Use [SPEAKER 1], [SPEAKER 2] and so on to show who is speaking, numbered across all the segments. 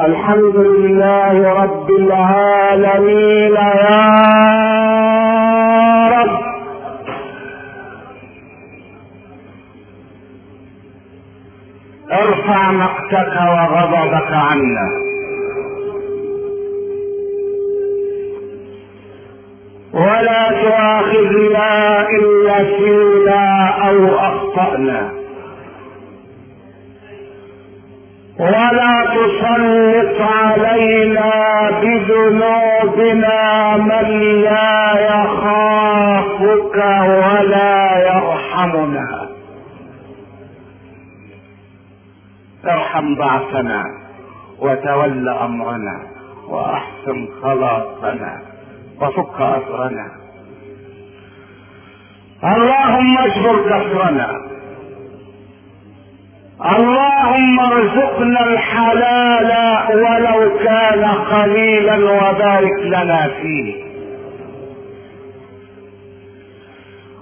[SPEAKER 1] الحمد لله رب العالمين يا رب ارفع مقتك وغضبك عنا ولا تؤاخذنا إلا فينا او اخطانا ولا تسلط علينا بذنوبنا من لا يخافك ولا يرحمنا ارحم ضعفنا وتول امرنا واحسن خلاصنا وفك اسرنا اللهم اجبر كسرنا اللهم ارزقنا الحلال ولو كان قليلا وبارك لنا فيه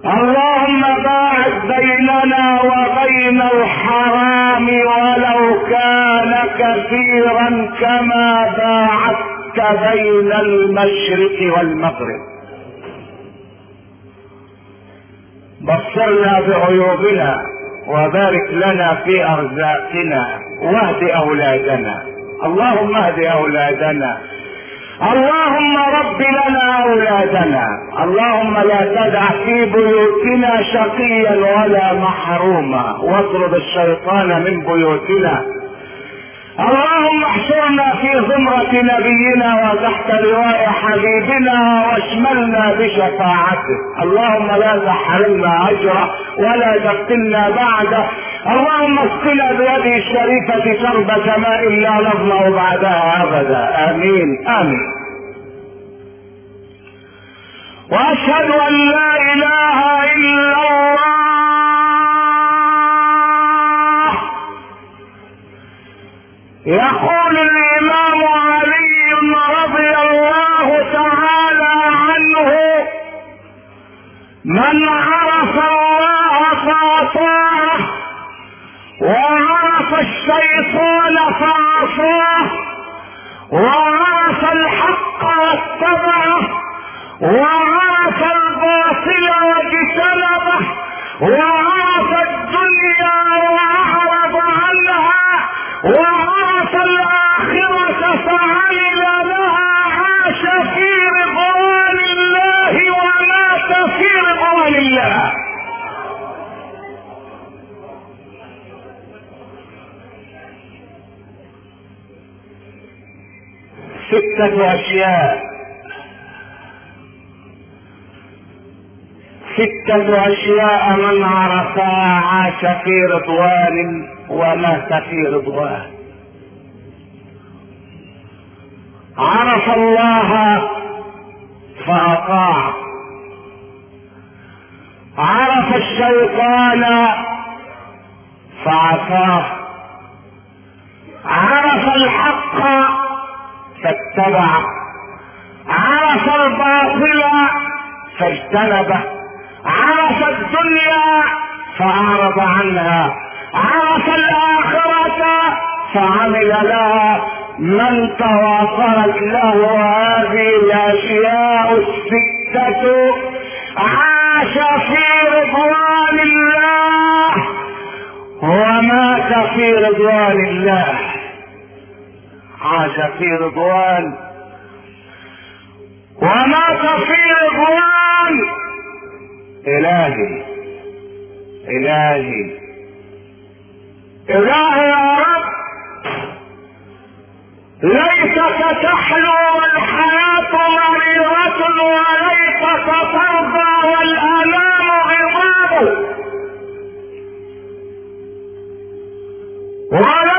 [SPEAKER 1] اللهم باعد بيننا وبين الحرام ولو كان كثيرا كما باعدت بين المشرق والمغرب بصرنا بعيوبنا وبارك لنا في ارزاقنا واهد اولادنا اللهم اهد اولادنا اللهم رب لنا اولادنا اللهم لا تدع في بيوتنا شقيا ولا محروما واطرد الشيطان من بيوتنا اللهم احشرنا في زمرة نبينا وتحت لواء حبيبنا واشملنا بشفاعته اللهم لا تحرمنا اجره ولا تقتلنا بعده اللهم اسقنا بيده الشريفة شربة ماء لا نظمأ بعدها ابدا امين امين واشهد ان لا اله الا الله يقول الامام علي رضي الله تعالى عنه من عرف الله فاطاعه وعرف الشيطان فعصاه وعرف الحق واتبعه وعرف الباطل واجتنبه وعرف ستة أشياء ستة أشياء من عرفها عاش في رضوان ومات في رضوان عرف الله فأطاع عرف الشيطان فعصاه عرف الحق فاتبع عرف الباطل فاجتنبه عرف الدنيا فأعرض عنها عرف الآخرة فعمل لها من تواصلت له هذه الأشياء الستة عاش في رضوان الله ومات في رضوان الله عاش في رضوان ومات في رضوان الهي الهي الهي يا رب ليتك تحلو الحياة مريضة وليتك ترضى والآلام عظام ولا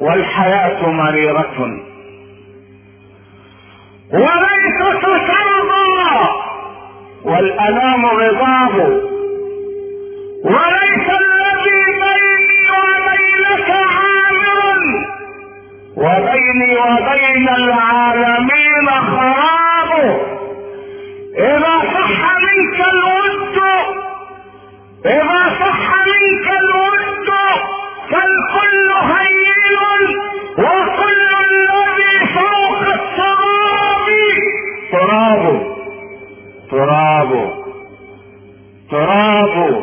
[SPEAKER 1] والحياة مريرة وليست سربا والألام غضاب وليس الذي بيني وبينك عامر وبيني وبين العالمين خراب
[SPEAKER 2] إذا صح منك
[SPEAKER 1] الود إذا صح منك الود تراب تراب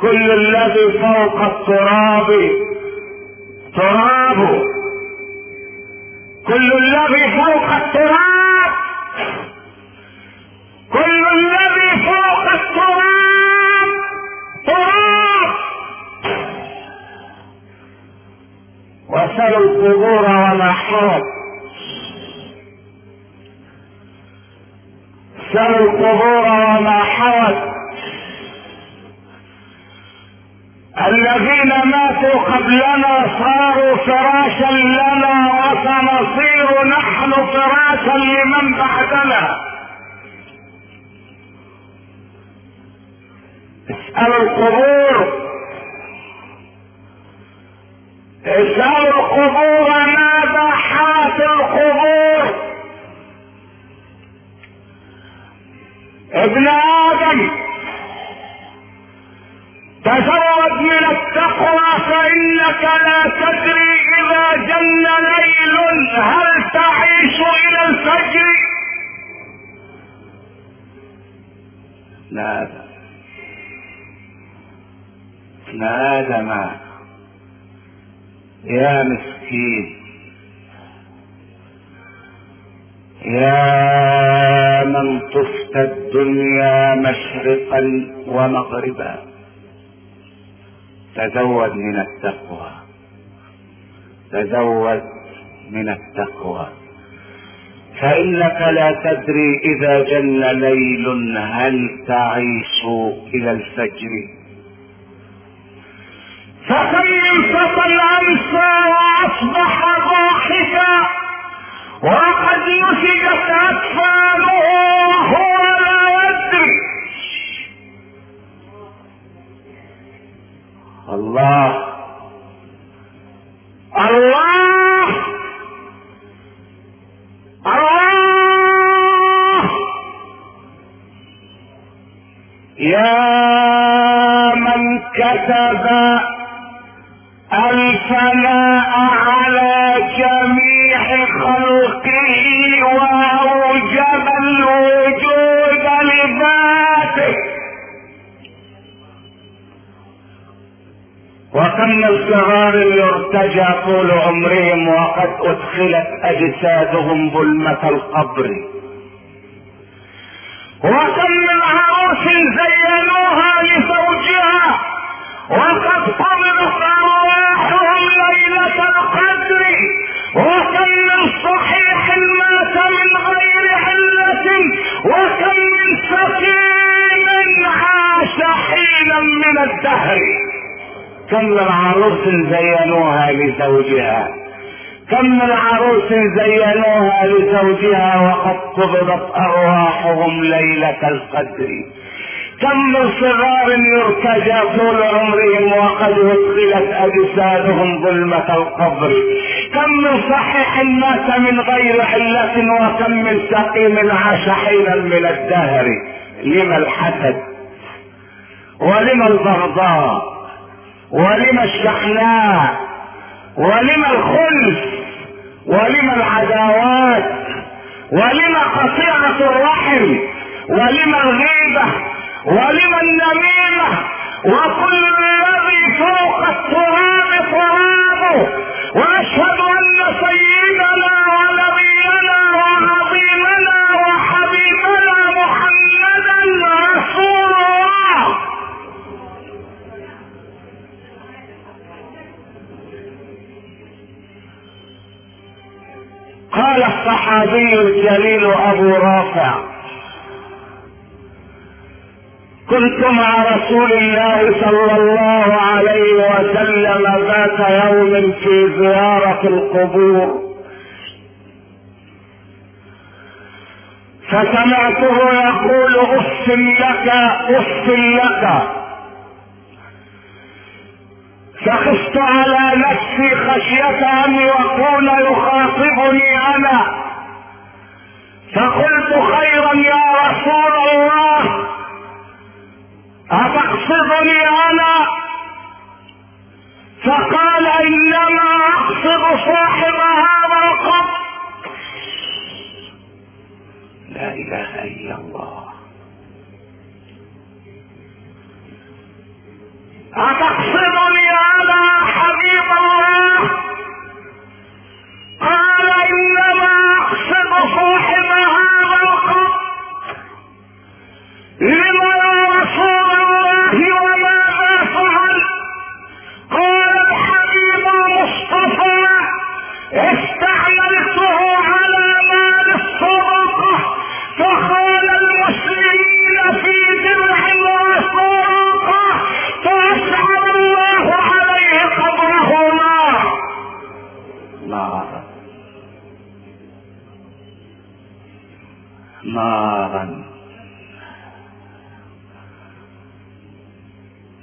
[SPEAKER 1] كل الذي فوق التراب تراب كل الذي فوق التراب كل الذي فوق التراب تراب وسلوا القبور وما سلوا القبور وما حوت الذين ماتوا قبلنا صاروا فراشا لنا وسنصير نحن فراشا لمن بعدنا اسألوا القبور اسألوا القبور ابن آدم تزود من التقوى فإنك لا تدري
[SPEAKER 2] إذا جل ليل
[SPEAKER 1] هل تعيش إلى الفجر لا أدم ابن آدم يا مسكين يا من طفت الدنيا مشرقا ومغربا تزود من التقوى تزود من التقوى فإنك لا تدري إذا جن ليل هل تعيش إلى الفجر فكم من فتى وأصبح ضاحكا وقد نسجت أكفاه الله الله الله يا من كتب الفلاح الصغار يرتجى طول عمرهم وقد ادخلت اجسادهم ظلمة القبر وكم من عروس زينوها لزوجها وقد قبضت ارواحهم ليلة القدر وكم من صحيح مات من غير علة وكم من سكين عاش حينا من الدهر كم من عروس زينوها لزوجها كم من عروس زينوها لزوجها وقد قبضت ارواحهم ليله القدر كم من صغار يرتجى طول عمرهم وقد ادخلت اجسادهم ظلمه القبر كم من صحيح مات من غير عله وكم من سقيم عاش حينا من الدهر لم الحسد ولم البغضاء ولم الشحناء ولم الخلف ولم العداوات ولم قطيعة الرحم ولم الغيبة ولم النميمة وكل الذي فوق التراب ترابه واشهد قال الصحابي الجليل ابو رافع كنت مع رسول الله صلى الله عليه وسلم ذات يوم في زيارة القبور فسمعته يقول اف لك اف لك فخفت على نفسي خشية ان يقول يخاطبني انا فقلت خيرا يا رسول الله اتقصدني انا فقال انما
[SPEAKER 2] اقصد
[SPEAKER 1] صاحب هذا القبر لا اله الا الله أتحسبني أنا حبيب الله قال إنما اقصد صاحب هذا القبر لما يا رسول الله وماذا فعل قال الحبيب المصطفى استحسن نارا نارا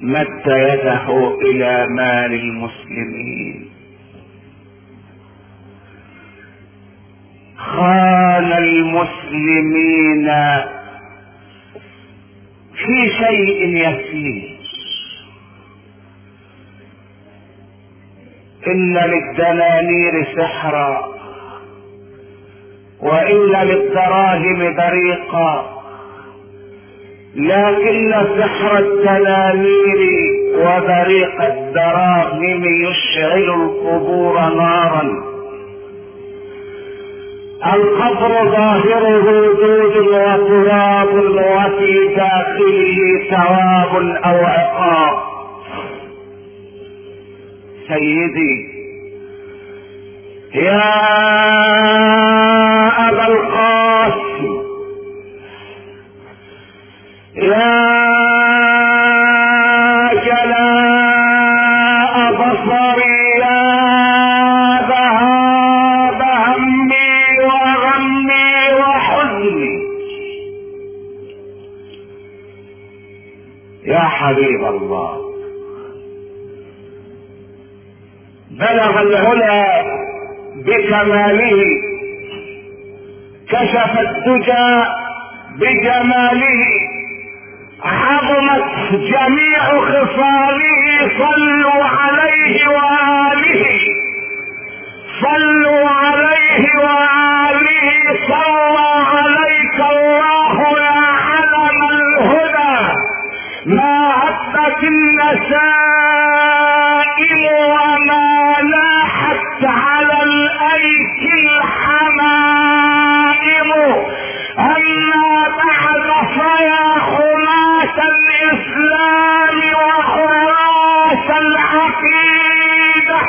[SPEAKER 1] مد يده الى مال المسلمين خان المسلمين في شيء يسير إن للدنانير سحرا وإن للدراهم بريقا لكن سحر الدنانير وبريق الدراهم يشعل القبور نارا القبر ظاهره دود وتراب وفي داخله ثواب أو عقاب سيدي يا أبا القاسم يا بلغ العلا بكماله كشف الدجى بجماله عظمت جميع خصاله صلوا عليه وآله صلوا عليه وآله صلى عليك الله يا علم الهدى ما هبت النسائم وما عليك الحمائم أما بعد فيا خماس الإسلام وحراس العقيدة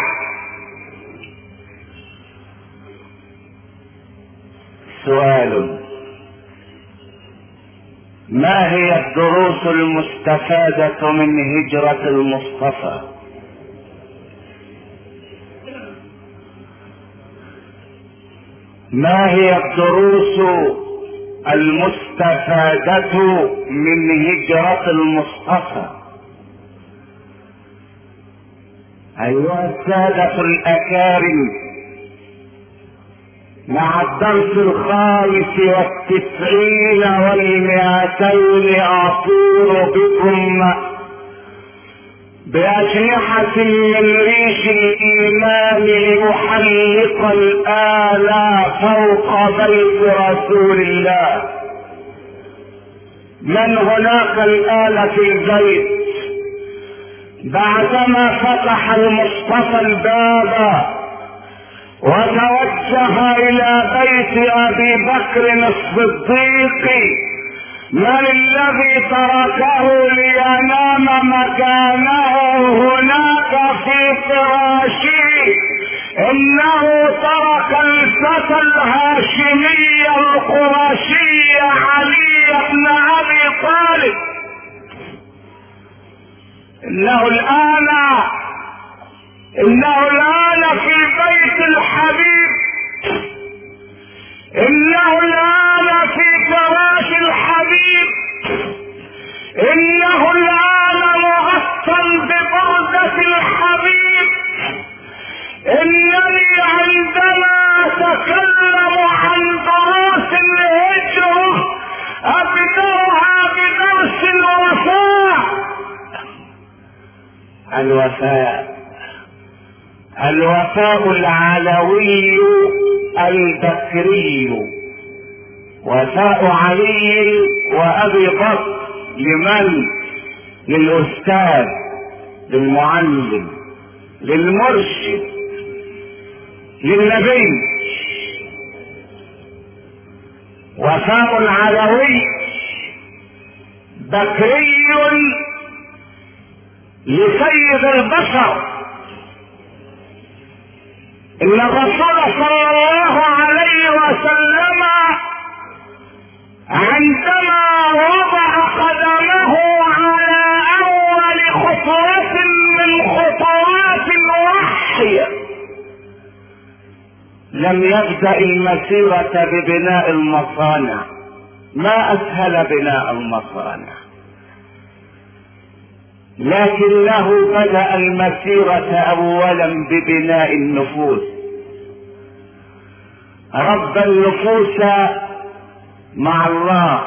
[SPEAKER 1] سؤال ما هي الدروس المستفادة من هجرة المصطفى؟ ما هي الدروس المستفادة من هجرة المصطفى أيها السادة الأكارم مع الدرس الخامس والتسعين والمئتين أطول بكم بأجنحة من ريش الإيمان ليحلق الآلى فوق بيت رسول الله من هناك الآلة في البيت بعدما فتح المصطفى الباب وتوجه إلى بيت أبي بكر الصديق من الذي تركه لينام مكانه هناك في فراشه انه ترك الفتى الهاشمي القرشي علي بن ابي طالب انه الان انه الان في بيت الحبيب انه الان في فراش الحبيب
[SPEAKER 2] انه
[SPEAKER 1] الان مغسل ببردة الحبيب انني عندما اتكلم عن دروس الهجرة ابدرها بدرس الوفاء الوفاء الوفاء العلوي البكري وفاء علي وابي بكر لمن للأستاذ للمعلم للمرشد للنبي وفاء علوي بكري لسيد البشر ان الرسول صلى الله عليه وسلم عندما وضع قدمه على اول خطوة من خطوات الوحش لم يبدأ المسيرة ببناء المصانع ما اسهل بناء المصانع لكنه بدأ المسيرة اولا ببناء النفوس رب النفوس مع الله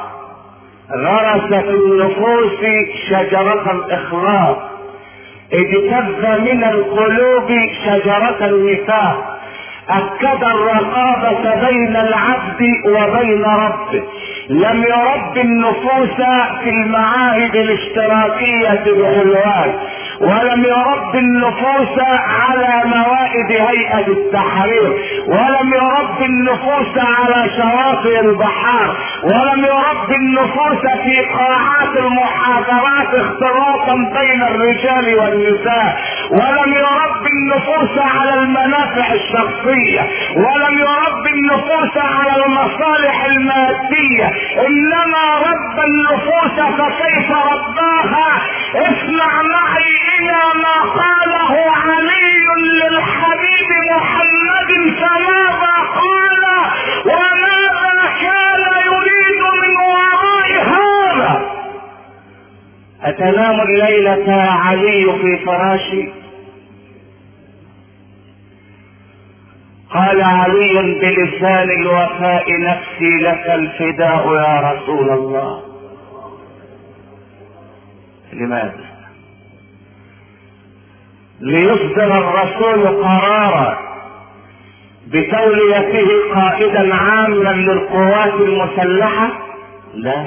[SPEAKER 1] غرس في النفوس شجرة الإخلاص اجتز من القلوب شجرة النفاق أكد الرقابة بين العبد وبين ربه لم يرب النفوس في المعاهد الاشتراكية بحلوان ولم يربي النفوس على موائد هيئة التحرير ولم يربي النفوس على شواطئ البحار ولم يربي النفوس في قاعات المحاضرات اختلاطا بين الرجال والنساء ولم يربي يربي النفوس على المنافع الشخصية ولم يربي النفوس على المصالح المادية انما ربى النفوس فكيف رباها اسمع معي الى ما قاله علي للحبيب محمد فماذا قال وماذا كان يريد من وراء هذا اتنام الليلة علي في فراشي قال علي بلسان الوفاء نفسي لك الفداء يا رسول الله لماذا ليصدر الرسول قرارا بتوليته قائدا عاما للقوات المسلحه لا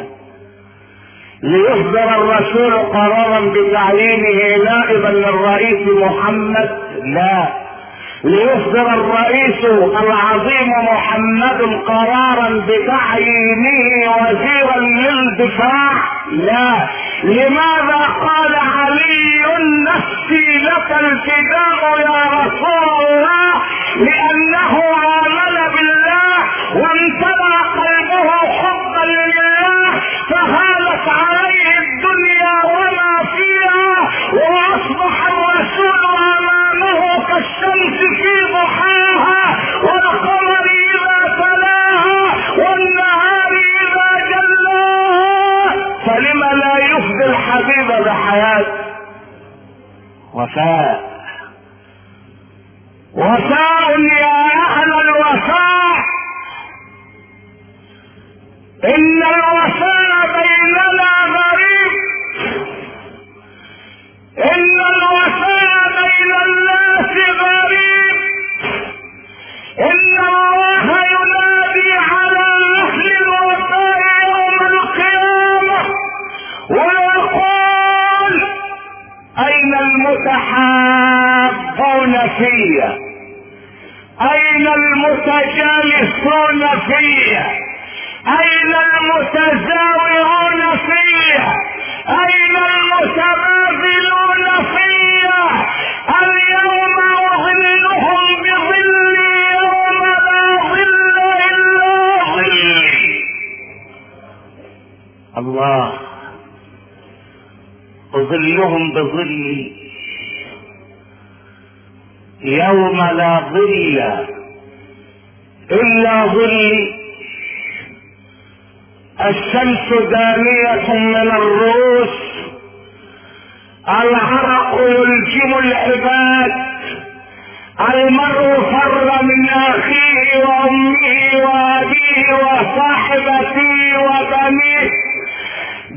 [SPEAKER 1] ليصدر الرسول قرارا بتعيينه نائبا للرئيس محمد لا ليصدر الرئيس العظيم محمد قرارا بتعيينه وزيرا للدفاع لا لماذا قال علي نفسي لك الفداء يا رسول الله لانه الحياة وفاء وفاء يا أهل الوفاء إن الوفاء بيننا غريب إن الوفاء بين الناس غريب إن الوفاء اين المتحابون في اين المتجالسون في اين المتزاورون في اين المتبادلون في اليوم اظلهم بظلي يوم لا ظل الا ظلي الله وظلهم بظلي يوم لا ظل إلا ظلي الشمس دانية من الروس العرق يلجم العباد المرء فر من اخيه وامه وابيه وصاحبته وبنيه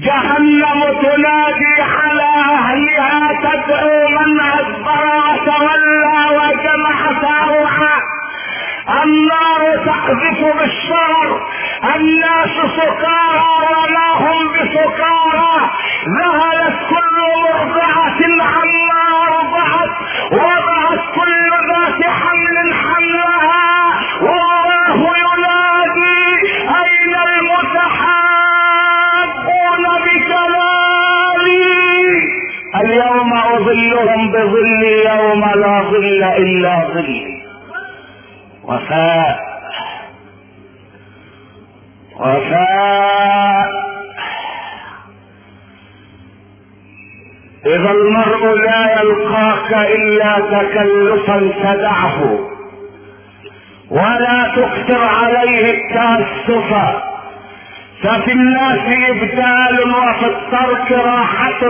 [SPEAKER 1] جهنم تنادي على اهلها تدعو من ادبر وتولى وجمع فاوعى النار تقذف بالشر الناس سكارى وما هم بسكارى ذهلت كل مرضعة عما رضعت ظلهم بظل يوم لا ظل إلا ظلي وفاء وفاء إذا المرء لا يلقاك إلا تكلفا تدعه ولا تكثر عليه التأسف ففي الناس إبدال وفي الترك راحة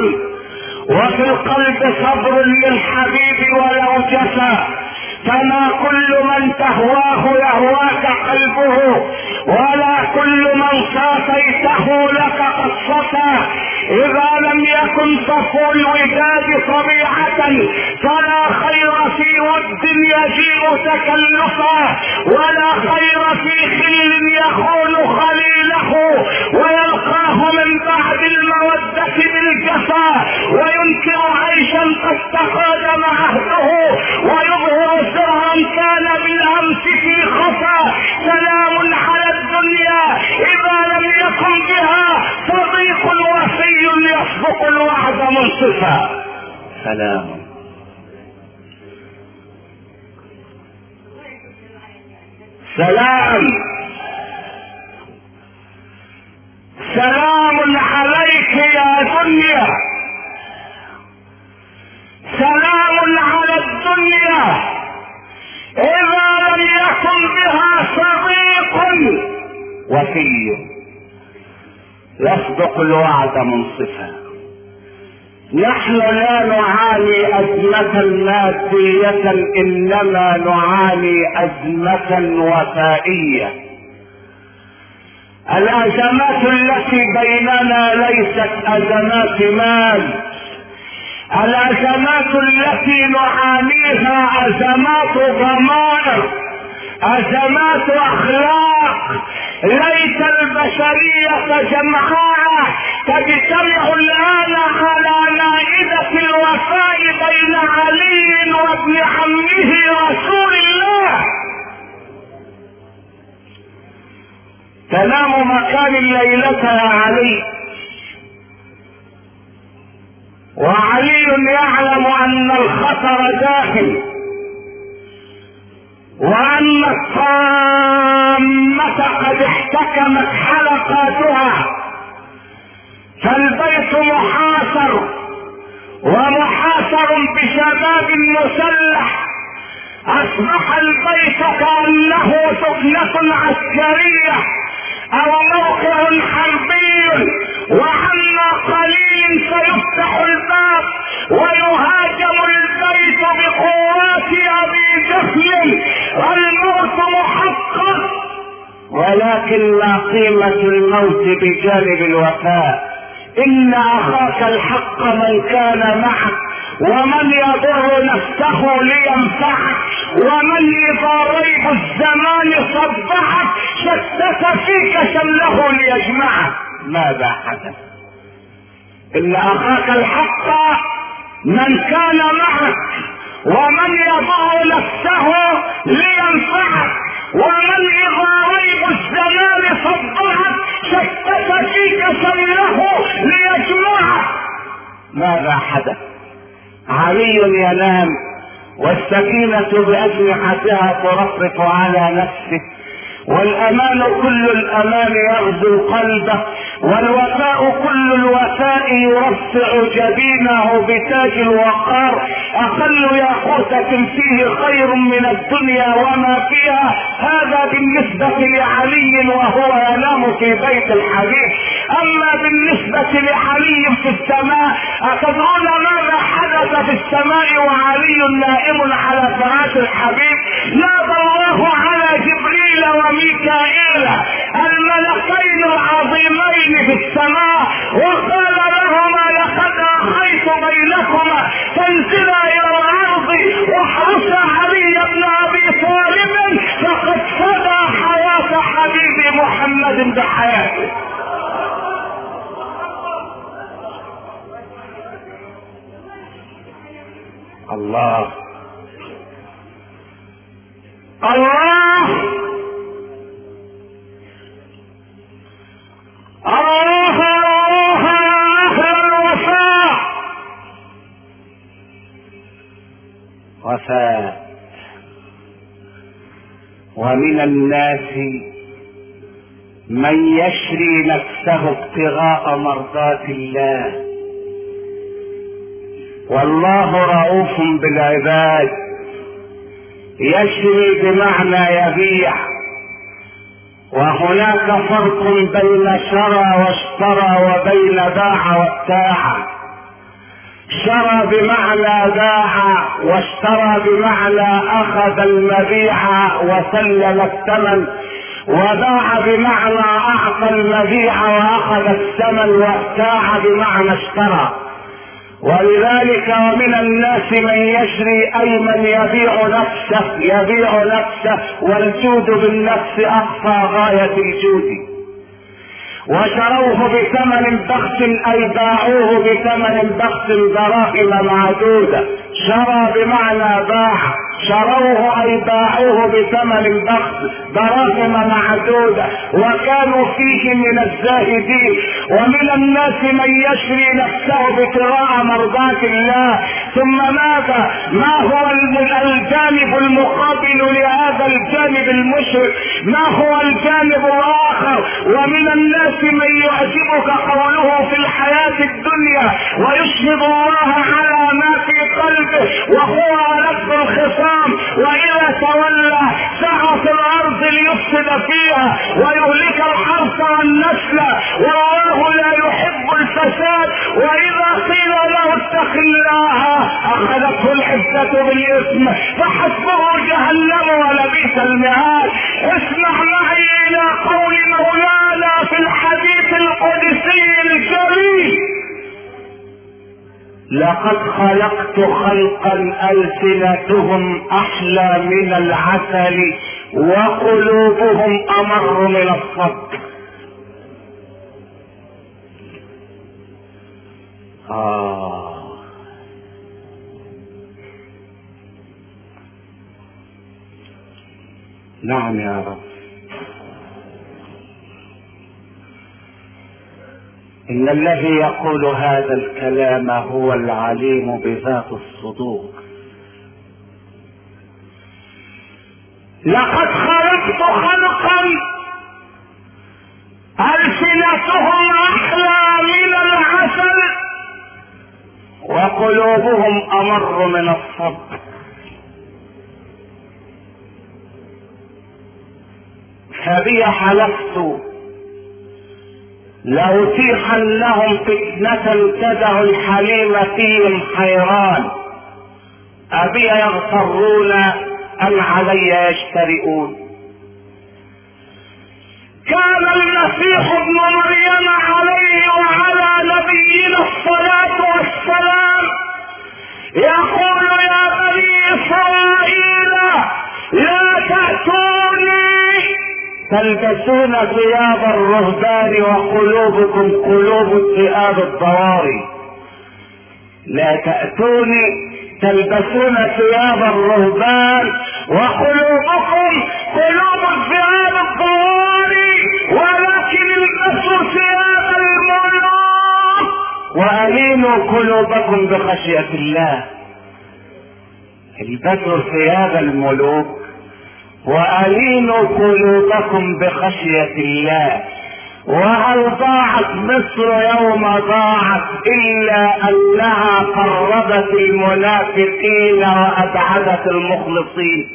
[SPEAKER 1] وفي القلب صبر للحبيب ولو جفا فما كل من تهواه يهواك قلبه ولا كل من صافيته لك صفى اذا لم يكن صفو الوداد طبيعة فلا خير في ود يجيء تكلفا ولا خير في خل يخون خليله ويلقاه من بعد المودة بالجفا وينكر عيشا قد تقادم عهده ويبقى فرعون كان بالامس في خطا سلام على الدنيا اذا لم يكن بها صديق وفي يسبق الوعد منصفا سلام سلام سلام عليك يا دنيا سلام على الدنيا لكم بها صديق وفي يصدق الوعد منصفا نحن لا نعاني أزمة مادية إنما نعاني أزمة وفائية الأزمات التي بيننا ليست أزمات مال الأزمات التي نعانيها أزمات ضمائر أزمات أخلاق ليس البشرية جمعاء تجتمع الآن على نائبة الوفاء بين علي وابن عمه رسول الله تنام مكان الليلة يا علي وعلي يعلم أن الخطر داخل وان الصامة قد احتكمت حلقاتها فالبيت محاصر ومحاصر بشباب مسلح اصبح البيت كانه سفنة عسكرية او موقع حربي وعما قليل سيفتح الباب ويهاجم البيت بقوات ابي جهل الموت محقق ولكن لا قيمة الموت بجانب الوفاء إن أخاك الحق من كان معك ومن يضر نفسه لينفعك ومن إذا ريب الزمان صبحك شتت فيك شمله ليجمعك ماذا حدث إن أخاك الحق من كان معك ومن يضع نفسه لينفعك ومن اذا ريب الزمان صدعك شتت فيك سيره ليجمعك ماذا حدث علي ينام والسكينة بأجنحتها ترفرف على نفسه والامان كل الامان يغزو قلبه والوفاء كل الوفاء يرفع جبينه بتاج الوقار اقل ياقوتة فيه خير من الدنيا وما فيها هذا بالنسبة لعلي وهو ينام في بيت الحبيب اما بالنسبة لعلي في السماء اتدرون ماذا حدث في السماء وعلي نائم على فراش الحبيب عند حياته الله الله الله الله الله الوفاء وفاء ومن الناس من يشري نفسه ابتغاء مرضات الله والله رؤوف بالعباد يشري بمعنى يبيع وهناك فرق بين شرى واشترى وبين باع وابتاع شرى بمعنى باع واشترى بمعنى اخذ المبيع وسلم الثمن وباع بمعنى اعطى المبيع واخذ الثمن وابتاع بمعنى اشترى ولذلك ومن الناس من يشري اي من يبيع نفسه يبيع نفسه والجود بالنفس اقصى غاية الجود وشروه بثمن بخس اي باعوه بثمن بخس دراهم معدودة شرى بمعنى باع شروه اي باعوه بثمن البخت دراهم معدودة وكانوا فيه من الزاهدين ومن الناس من يشري نفسه ابتغاء مرضات الله ثم ماذا ما هو الجانب المقابل لهذا الجانب المشرك ما هو الجانب الاخر ومن الناس من يعجبك قوله في الحياة الدنيا ويشهد الله على ما في قلبه وهو ألف الخصام وإذا تولى سعى في الأرض ليفسد فيها ويهلك الحرث والنسل والله لا يحب الفساد وإذا قيل له اتق الله أخذته العزة بالإثم فحسبه جهنم ولبئس المعاد اسمع معي إلى قول مولانا في الحديث القدسي الجليل لقد خلقت خلقا ألسنتهم أحلى من العسل وقلوبهم أمر من الصدق آه نعم يا رب ان الذي يقول هذا الكلام هو العليم بذات الصدور لقد خلقت خلقا السنتهم احلى من العسل وقلوبهم امر من الصبر فبي حلفت لأتيحا لهم فتنة تده الحليم فيهم حيران أبي يغفرون أم علي يجترئون كان المسيح ابن مريم عليه وعلى نبينا الصلاة والسلام يقول يا بني إسرائيل لا تأتون تلبسون ثياب الرهبان وقلوبكم قلوب ثياب الضواري لا تأتوني تلبسون ثياب الرهبان وقلوبكم قلوب ثياب الضواري ولكن البسوا ثياب الملوك وألينوا قلوبكم بخشية الله البسوا ثياب الملوك وألينوا قلوبكم بخشية الله وهل ضاعت مصر يوم ضاعت إلا أنها قربت المنافقين وأبعدت المخلصين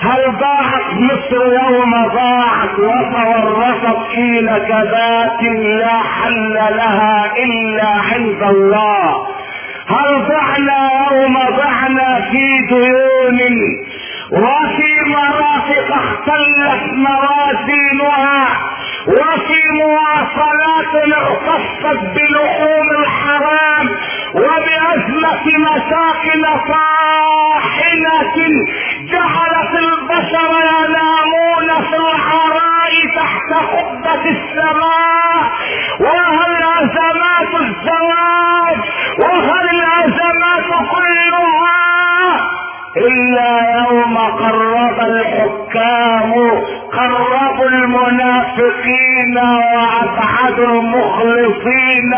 [SPEAKER 1] هل ضاعت مصر يوم ضاعت وتورطت حين كذات لا حل لها إلا عند الله هل ضعنا يوم ضعنا في ديون وفي مرافق اختلت موازينها وفي مواصلات اختصت بلحوم الحرام وبأزمة مساكن طاحنة جعلت البشر ينامون في العراء تحت قبة السماء وهل أزمات الزواج وهل أزمات إلا يوم قرب الحكام قربوا المنافقين وأبعدوا المخلصين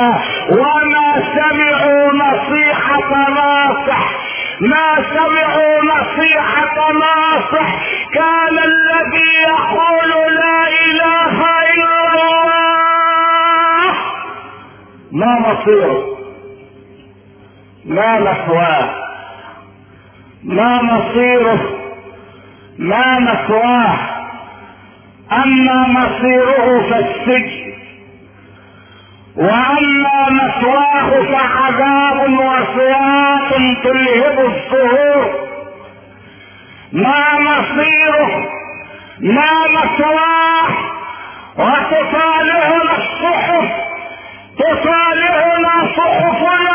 [SPEAKER 1] وما سمعوا نصيحة ناصح ما سمعوا نصيحة ناصح كان الذي يقول لا إله إلا الله ما مصيره ما محواه ما مصيره ما مكواه اما مصيره فالسجن واما مثواه فعذاب وصياط تلهب الصهور ما مصيره ما مثواه وتصالحنا الصحف تصالحنا صحفنا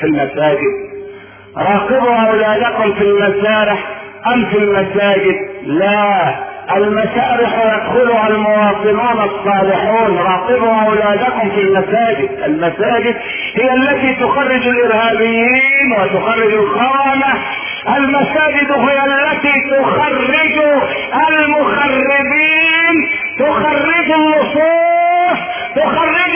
[SPEAKER 1] في المساجد راقبوا اولادكم في المسارح ام في المساجد لا المسارح يدخلها المواطنون الصالحون راقبوا اولادكم في المساجد المساجد هي التي تخرج الارهابيين وتخرج الخونه المساجد هي التي تخرج المخربين تخرج اللصوص تخرج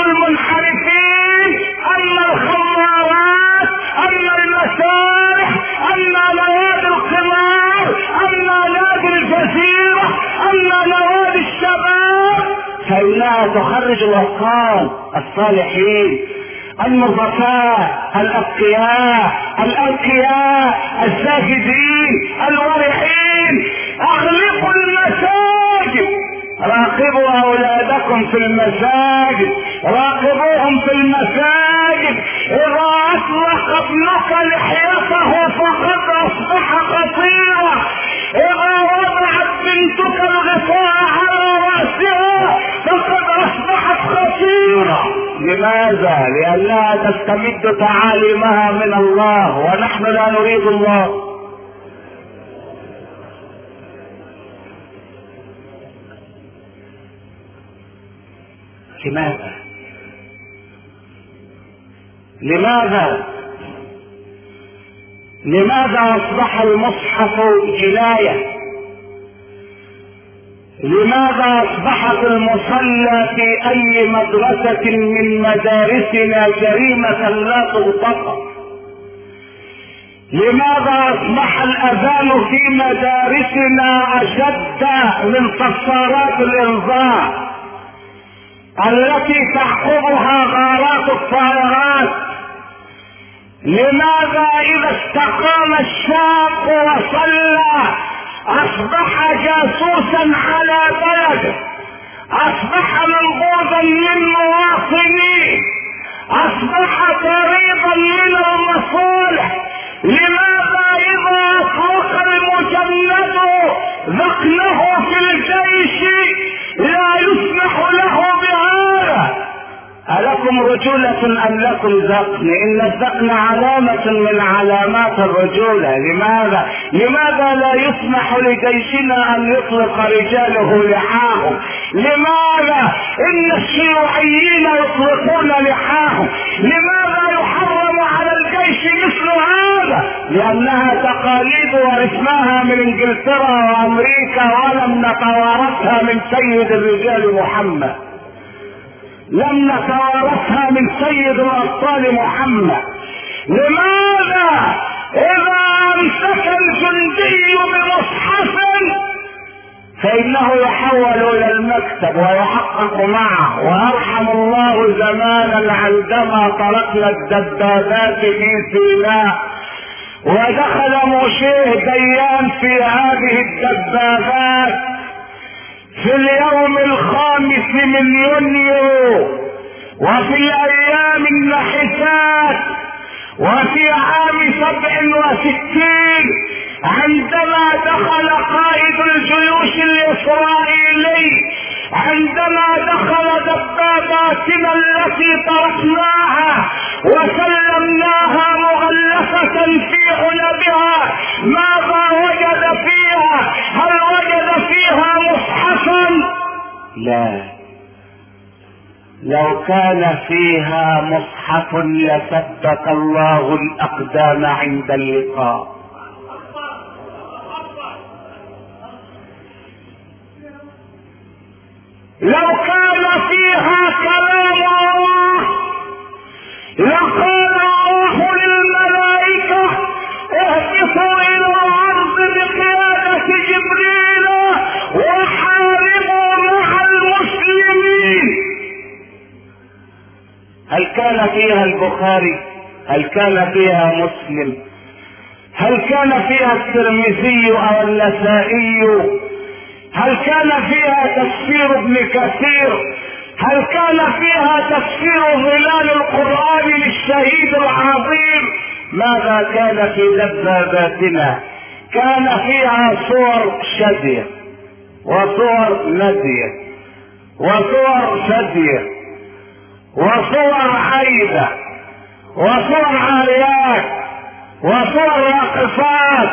[SPEAKER 1] فإنها تخرج الأبطال الصالحين النظفاء الأبقياء الأبقياء الساجدين الورحين أغلقوا المساجد راقبوا أولادكم في المساجد راقبوهم في المساجد إذا أصلح ابنك لحيته فقد أصبح قصيرة إذا وضعت بنتك الغفاء بصيرة لماذا لانها تستمد تعاليمها من الله ونحن لا نريد الله لماذا لماذا لماذا اصبح المصحف جنايه لماذا اصبحت المصلى في اي مدرسة من مدارسنا جريمة لا تنطق؟ لماذا اصبح الاذان في مدارسنا اشد من قصارات الانذار التي تحكمها غارات الطائرات لماذا اذا استقام الشاق وصلى اصبح جاسوسا على بلده اصبح منقوضا من مواطنيه اصبح قريبا من المصالح لماذا اذا يخرج المجند ذقنه في الجيش لا يسمع ألكم رجولة أم لكم ذقن؟ إن الذقن علامة من علامات الرجولة، لماذا؟ لماذا لا يسمح لجيشنا أن يطلق رجاله لحاهم؟ لماذا إن الشيوعيين يطلقون لحاهم؟ لماذا يحرم على الجيش مثل هذا؟ لأنها تقاليد ورثناها من إنجلترا وأمريكا ولم نتوارثها من سيد الرجال محمد. لم نتوارثها من سيد الابطال محمد لماذا اذا امسك الجندي بمصحف فانه يحول الى المكتب ويحقق معه وارحم الله زمانا عندما تركنا الدبابات في سيناء ودخل موشيه ديان في هذه الدبابات في اليوم الخامس من يونيو وفي ايام النحسات وفي عام سبع وستين عندما دخل قائد الجيوش الاسرائيلي عندما دخل دباباتنا التي تركناها وسلمناها مغلفة في علبها ماذا وجد فيها هل وجد فيها مصحفا لا لو كان فيها مصحف لثبت الله الاقدام عند اللقاء لو كان فيها كلام الله لقال الله للملائكة اهبطوا الى الارض بقيادة جبريل وحاربوا مع المسلمين هل كان فيها البخاري هل كان فيها مسلم هل كان فيها الترمذي او النسائي هل كان فيها تفسير ابن كثير هل كان فيها تفسير ظلال القرآن للشهيد العظيم ماذا كان في دباباتنا كان فيها صور شدية وصور ندية وصور شدية وصور عيبة وصور عاريات وصور راقصات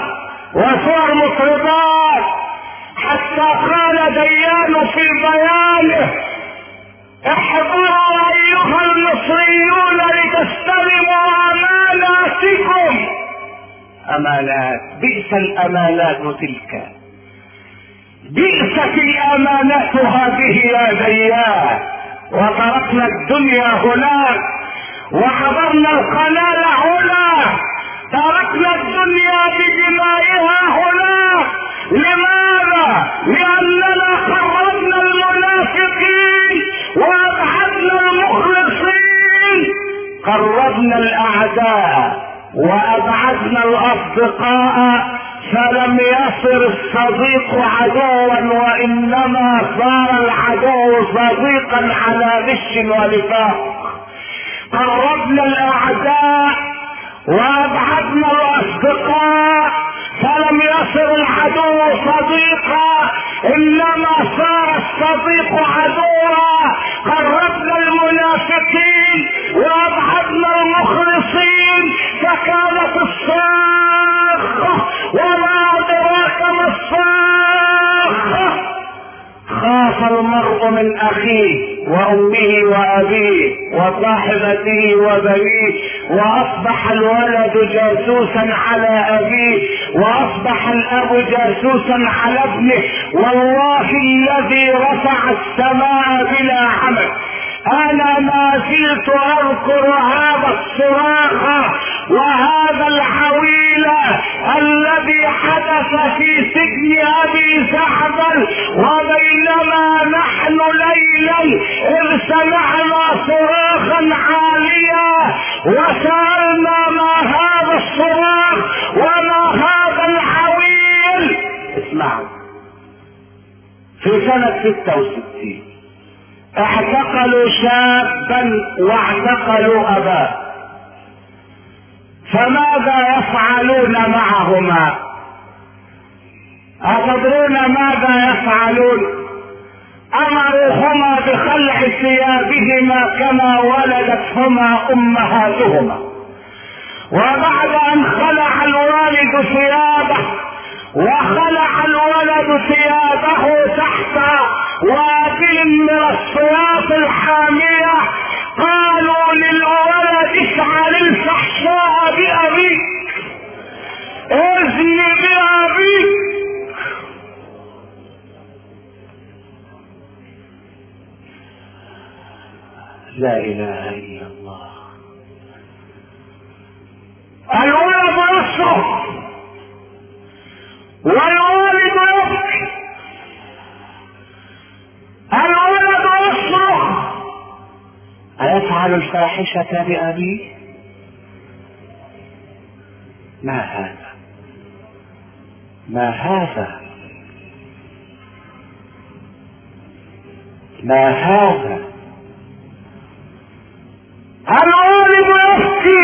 [SPEAKER 1] وصور مطربات حتى قال ديان في بيانه احضروا ايها المصريون لتستلموا اماناتكم امانات بئس الامانات تلك بئست الامانات هذه يا ديان وتركنا الدنيا هناك وحضرنا الخلال هنا تركنا الدنيا بدمائها هناك لماذا؟ لأننا المنافقين وأبعدنا المخلصين قربنا الأعداء وأبعدنا الأصدقاء فلم يصر الصديق عدوا وإنما صار العدو صديقا على غش ونفاق قربنا الأعداء وأبعدنا الأصدقاء فلم يصر العدو صديقا انما صار الصديق عدوا قربنا المنافقين وابعدنا المخرجين فراق المرء من اخيه وامه وابيه وصاحبته وبنيه واصبح الولد جاسوسا على ابيه واصبح الاب جاسوسا على ابنه والله الذي رفع السماء بلا عمل انا ما زلت اذكر هذا الصراخ وهذا الحويل الذي حدث في سجن ابي زحبل وبينما نحن ليلا اذ سمعنا صراخا عاليا وسالنا ما هذا الصراخ وما هذا الحويل اسمعوا في سنة 66 اعتقلوا شابا واعتقلوا اباه فماذا يفعلون معهما أتدرون ماذا يفعلون امرهما بخلع ثيابهما كما ولدتهما امهاتهما وبعد ان خلع الوالد ثيابه وخلع الولد ثيابه تحت وابل من الصياط الحامية قالوا للولد افعل الفحشاء بأبيك اذن بأبيك لا اله الا الله الولد يصرخ أفعل أيفعل الفاحشة بأبيه؟ ما هذا؟ ما هذا؟ ما هذا؟ العالم يفتي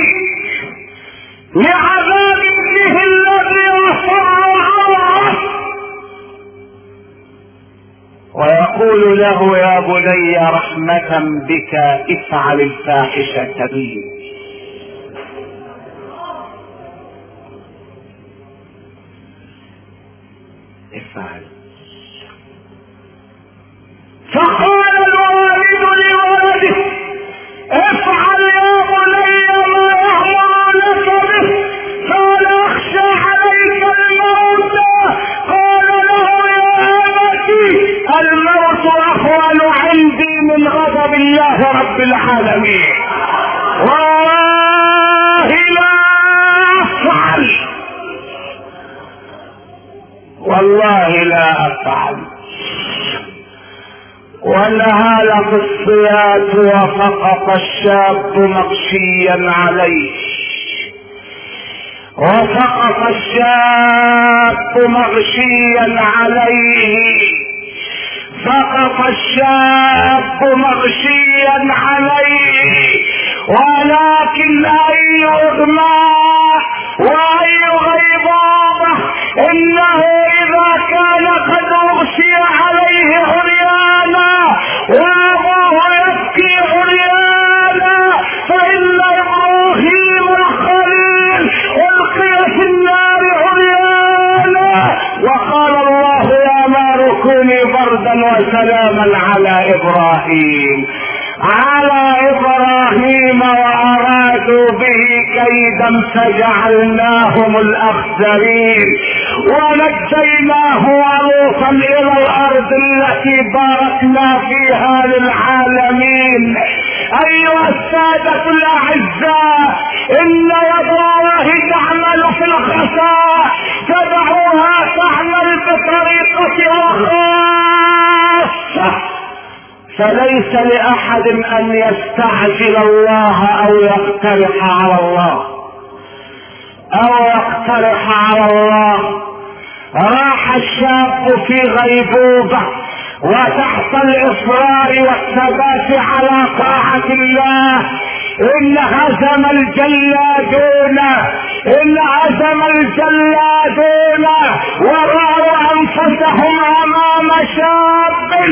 [SPEAKER 1] لعذاب ويقول له يا بني رحمة بك افعل الفاحشة بي اهون عندي من غضب الله رب العالمين والله لا افعل والله لا افعل ولهالك الصياد وسقط الشاب مغشيا عليه وسقط الشاب مغشيا عليه سقط الشاب مغشيا عليه ولكن اي اغماء واي غيظاضة انه اذا كان قد اغشي عليه عريانا وابوه يبكي عريانا فان ابراهيم الخليل القي في النار عريانا وقال كوني بردا وسلاما على ابراهيم على ابراهيم وارادوا به كيدا فجعلناهم الاخسرين ونجيناه ولوطا الى الارض التي باركنا فيها للعالمين ايها الساده الاعزاء إن يد الله تعمل في الخفاء تدعوها تعمل بطريقة اخرى فليس لأحد أن يستعجل الله أو يقترح على الله أو يقترح على الله راح الشاب في غيبوبة وتحت الإصرار والثبات على طاعة الله إن حسم الجلادون إن حسم الجلادون ورأوا أنفسهم أمام شاب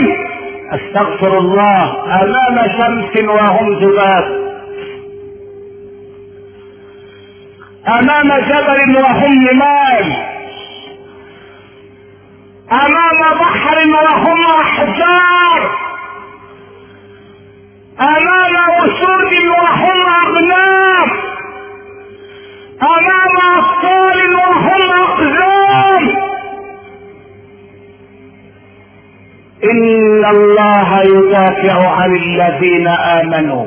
[SPEAKER 1] استغفر الله أمام شمس وهم ذباب أمام جبل وهم نمال أمام بحر وهم أحجار امام اسود وهم اغنام امام اطفال وهم اقزام ان الله يدافع عن الذين امنوا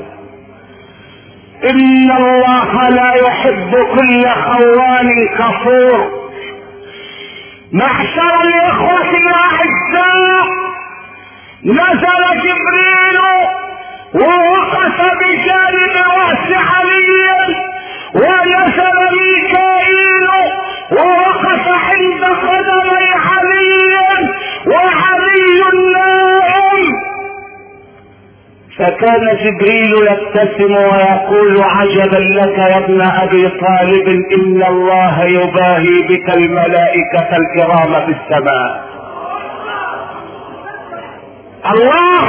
[SPEAKER 1] ان الله لا يحب كل خوان كفور معشر الاخوه الاعزاء نزل جبريل ووقف بجانب رأس علي ونزل ميكائيل ووقف عند قدمي علي وعلي نائم فكان جبريل يبتسم ويقول عجبا لك يا ابن ابي طالب ان الله يباهي بك الملائكه الكرام في السماء الله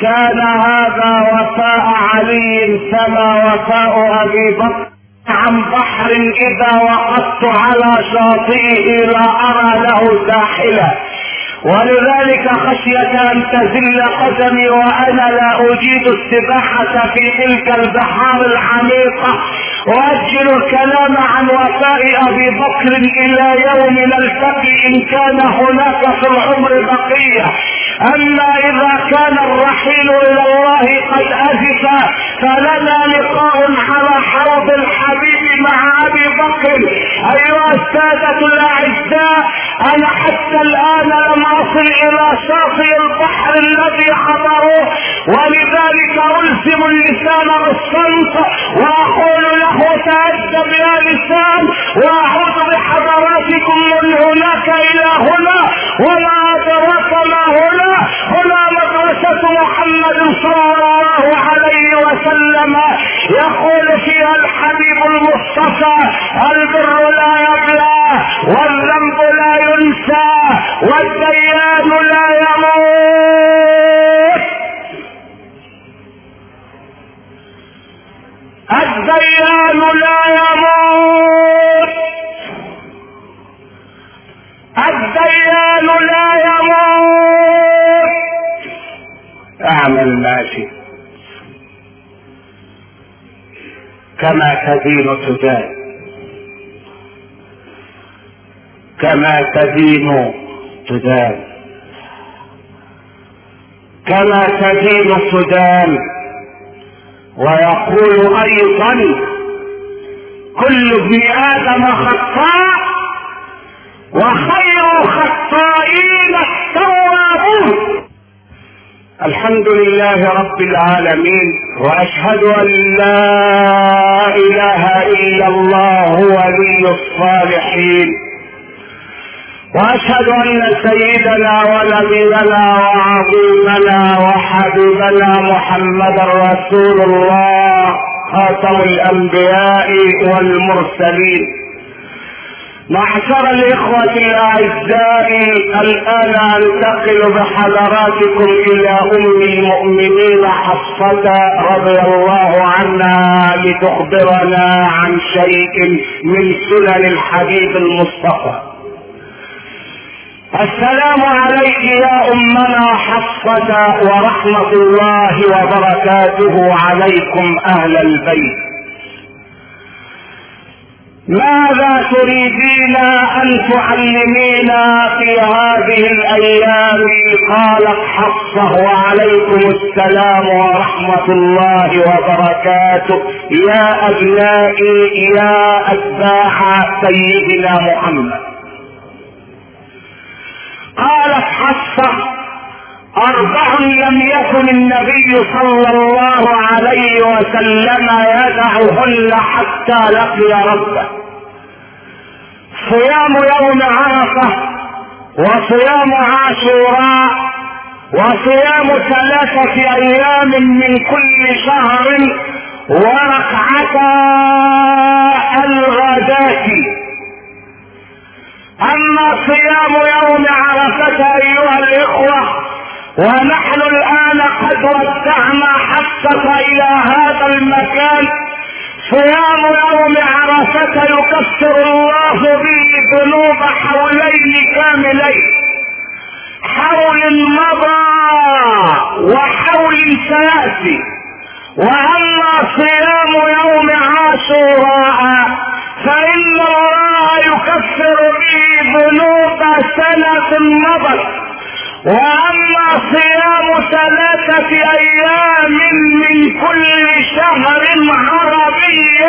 [SPEAKER 1] كان هذا وفاء علي كما وفاء ابي بكر عن بحر اذا وقفت على شاطئه لا ارى له ساحلا ولذلك خشية ان تزل قدمي وانا لا اجيد السباحة في تلك البحار العميقة واجل الكلام عن وفاء ابي بكر الى يوم نلتقي ان كان هناك في العمر بقيه اما اذا كان الرحيل الى الله قد ازف فلنا لقاء على حوض الحبيب مع ابي بكر ايها الساده الاعزاء انا حتى الان لم اصل الى شاطئ البحر الذي حضروه ولذلك الزم اللسان بالصمت واقول له تادب يا لسان واعود بحضراتكم من هناك الى هنا وما ادراك ما هنا هنا مدرسه محمد صلى الله عليه وسلم يقول فيها الحبيب المصطفى البر لا يبلى والذنب ينسى والديان لا يموت الديان لا يموت الديان لا يموت اعمل ما شئت كما تدين تدان كما تدين تدان كما تدين السودان ويقول ايضا كل ابن ادم خطاء وخير خطائين التوابون الحمد لله رب العالمين واشهد ان لا اله الا الله ولي الصالحين واشهد ان سيدنا ونبينا وعظيمنا وحبيبنا محمدا رسول الله خاتم الانبياء والمرسلين معشر الاخوه الاعزاء الان انتقل بحضراتكم الى ام المؤمنين حفصه رضي الله عنها لتخبرنا عن شيء من سنن الحبيب المصطفى السلام عليك يا امنا حفصة ورحمة الله وبركاته عليكم اهل البيت ماذا تريدين ان تعلمينا في هذه الايام قالت حفصة وعليكم السلام ورحمة الله وبركاته يا ابنائي يا اتباع سيدنا محمد قالت حصة أربع لم يكن النبي صلى الله عليه وسلم يدعهن حتى لقي ربه صيام يوم عرفة وصيام عاشوراء وصيام ثلاثة أيام من كل شهر وركعتا الغداة اما صيام يوم عرفه ايها الاخوه ونحن الان قد ودعنا حتى الى هذا المكان صيام يوم عرفه يكفر الله به ذنوب حولين كاملين حول مضى وحول سياتي واما صيام يوم عاشوراء فإن الله يكفر به ذنوب سنة مضت وأما صيام ثلاثة أيام من كل شهر عربي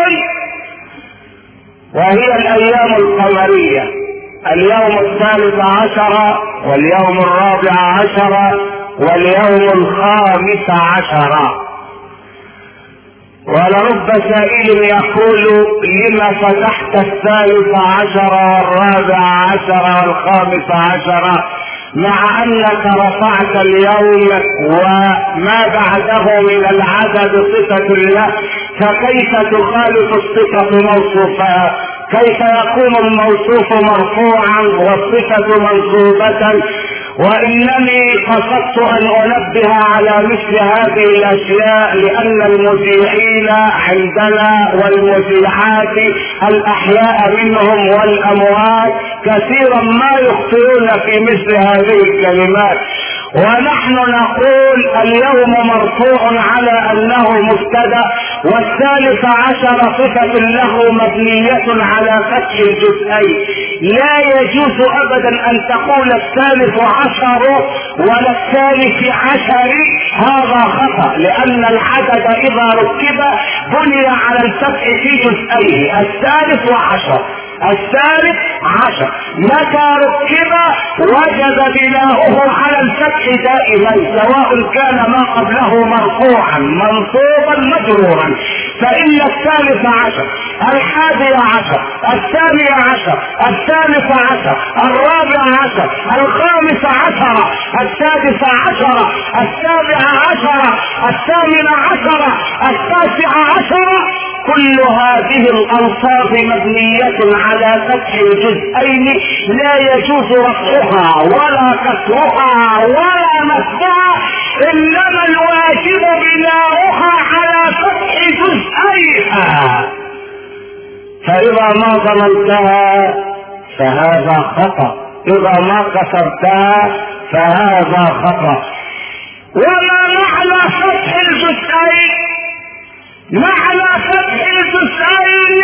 [SPEAKER 1] وهي الأيام القمرية اليوم الثالث عشر واليوم الرابع عشر واليوم الخامس عشر ولرب سائل يقول لما فتحت الثالث عشر والرابع عشر والخامس عشر مع انك رفعت اليوم وما بعده من العدد صفة له فكيف تخالف الصفة موصوفا كيف يكون الموصوف مرفوعا والصفة منصوبة وانني قصدت ان انبه على مثل هذه الاشياء لان المذيعين عندنا والمذيعات الاحياء منهم والاموات كثيرا ما يخطئون في مثل هذه الكلمات ونحن نقول اليوم مرفوع على انه مبتدا والثالث عشر صفة له مبنية على فتح الجزئين لا يجوز ابدا ان تقول الثالث عشر ولا الثالث عشر هذا خطأ لان العدد اذا ركب بني على الفتح في جزئيه الثالث عشر الثالث عشر متى ركب وجد بلاهه على الفتح دائما سواء كان ما قبله مرفوعا منصوبا مجرورا فإن الثالث عشر الحادي عشر الثاني عشر الثالث عشر الرابع عشر الخامس عشر السادس عشر السابع عشر الثامن عشر التاسع عشر كل هذه الألفاظ مبنية على فتح الجزئين لا يجوز رفعها ولا كسرها ولا مسها إنما الواجب بناؤها على فتح جزئيها فإذا ما ضمنتها فهذا خطأ إذا ما كسرتها فهذا خطأ وما معنى فتح الجزئين معنى فتح الجسرين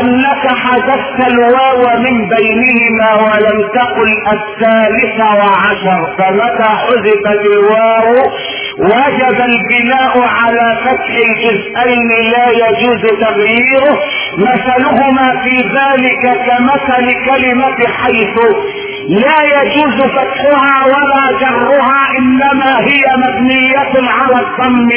[SPEAKER 1] انك حذفت الواو من بينهما ولم تقل الثالث وعشر فمتى حذفت الواو وجب البناء على فتح الجزئين لا يجوز تغييره مثلهما في ذلك كمثل كلمة حيث لا يجوز فتحها ولا جرها انما هي مبنية على الضم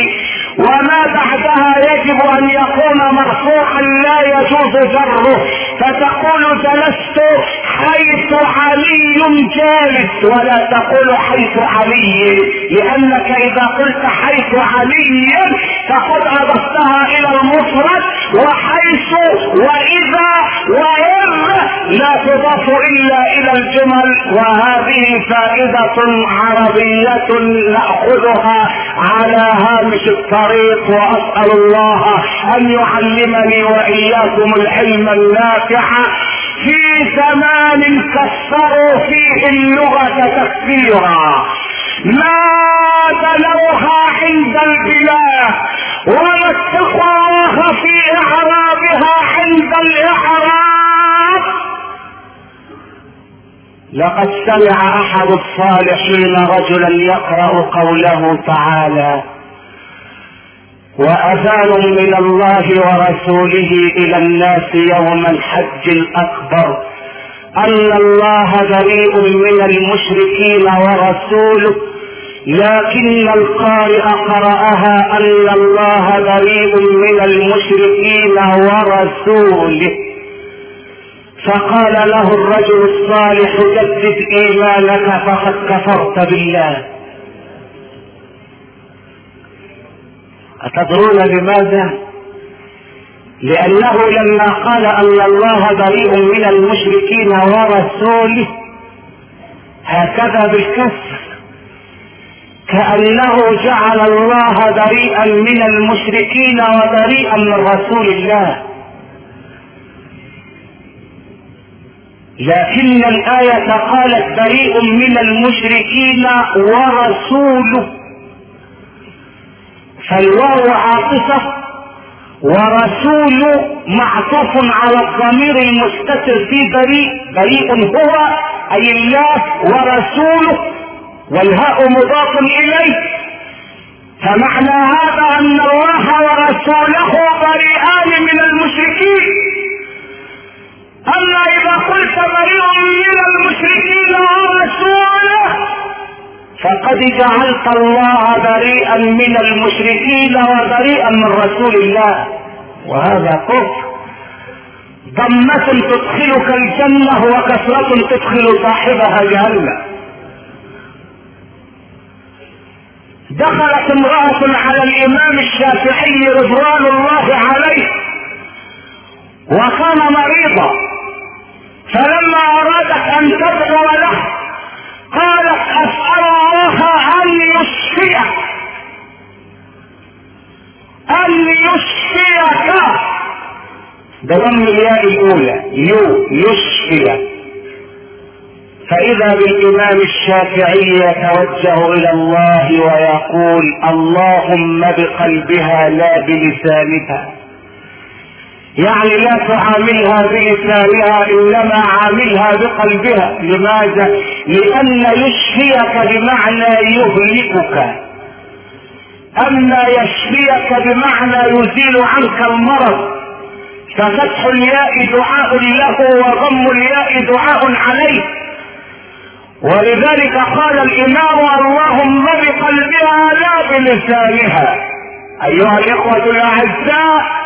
[SPEAKER 1] وما بعدها يجب ان يكون مرفوعا لا يجوز جره فتقول جلست حيث علي جالس ولا تقول حيث علي لانك اذا قلت حيث علي فقد اضفتها الى المفرد وحيث واذا وان لا تضاف الا الى الجمل وهذه فائدة عربية نأخذها على هامش الطريق واسأل الله ان يعلمني واياكم العلم النافع في زمان كسروا فيه اللغة تكثيرا ما بلوها عند البلاد ولا اتقوا الله في اعرابها عند الاعراب لقد سمع احد الصالحين رجلا يقرا قوله تعالى واذان من الله ورسوله الى الناس يوم الحج الاكبر ان الله بريء من المشركين ورسوله لكن القارئ قراها ان الله بريء من المشركين ورسوله فقال له الرجل الصالح جدد ايمانك فقد كفرت بالله اتدرون لماذا لانه لما قال ان الله بريء من المشركين ورسوله هكذا بالكسر كانه جعل الله بريئا من المشركين وبريئا من رسول الله لكن الآية قالت بريء من المشركين ورسوله فالواو عاطفة ورسول معطوف على الضمير المستتر في بريء بريء هو أي الله ورسوله والهاء مضاف إليه فمعنى هذا أن الله ورسوله بريئان من المشركين اما اذا قلت بريء من المشركين ورسوله فقد جعلت الله بريئا من المشركين وبريئا من رسول الله وهذا كفر ضمة تدخلك الجنة وكثرة تدخل صاحبها جهنم دخلت امرأة على الإمام الشافعي رضوان الله عليه وكان مريضا فلما أرادت أن تبرر له قالت أسأل الله أن يشفيك أن يشفيك بضم الياء الأولى يو يشفيك فإذا بالإمام الشافعي يتوجه إلى الله ويقول اللهم بقلبها لا بلسانها يعني لا تعاملها بلسانها انما عاملها بقلبها لماذا لان يشفيك بمعنى يهلكك اما يشفيك بمعنى يزيل عنك المرض ففتح الياء دعاء له وضم الياء دعاء عليه ولذلك قال الامام اللهم بقلبها لا بلسانها ايها الاخوه الاعزاء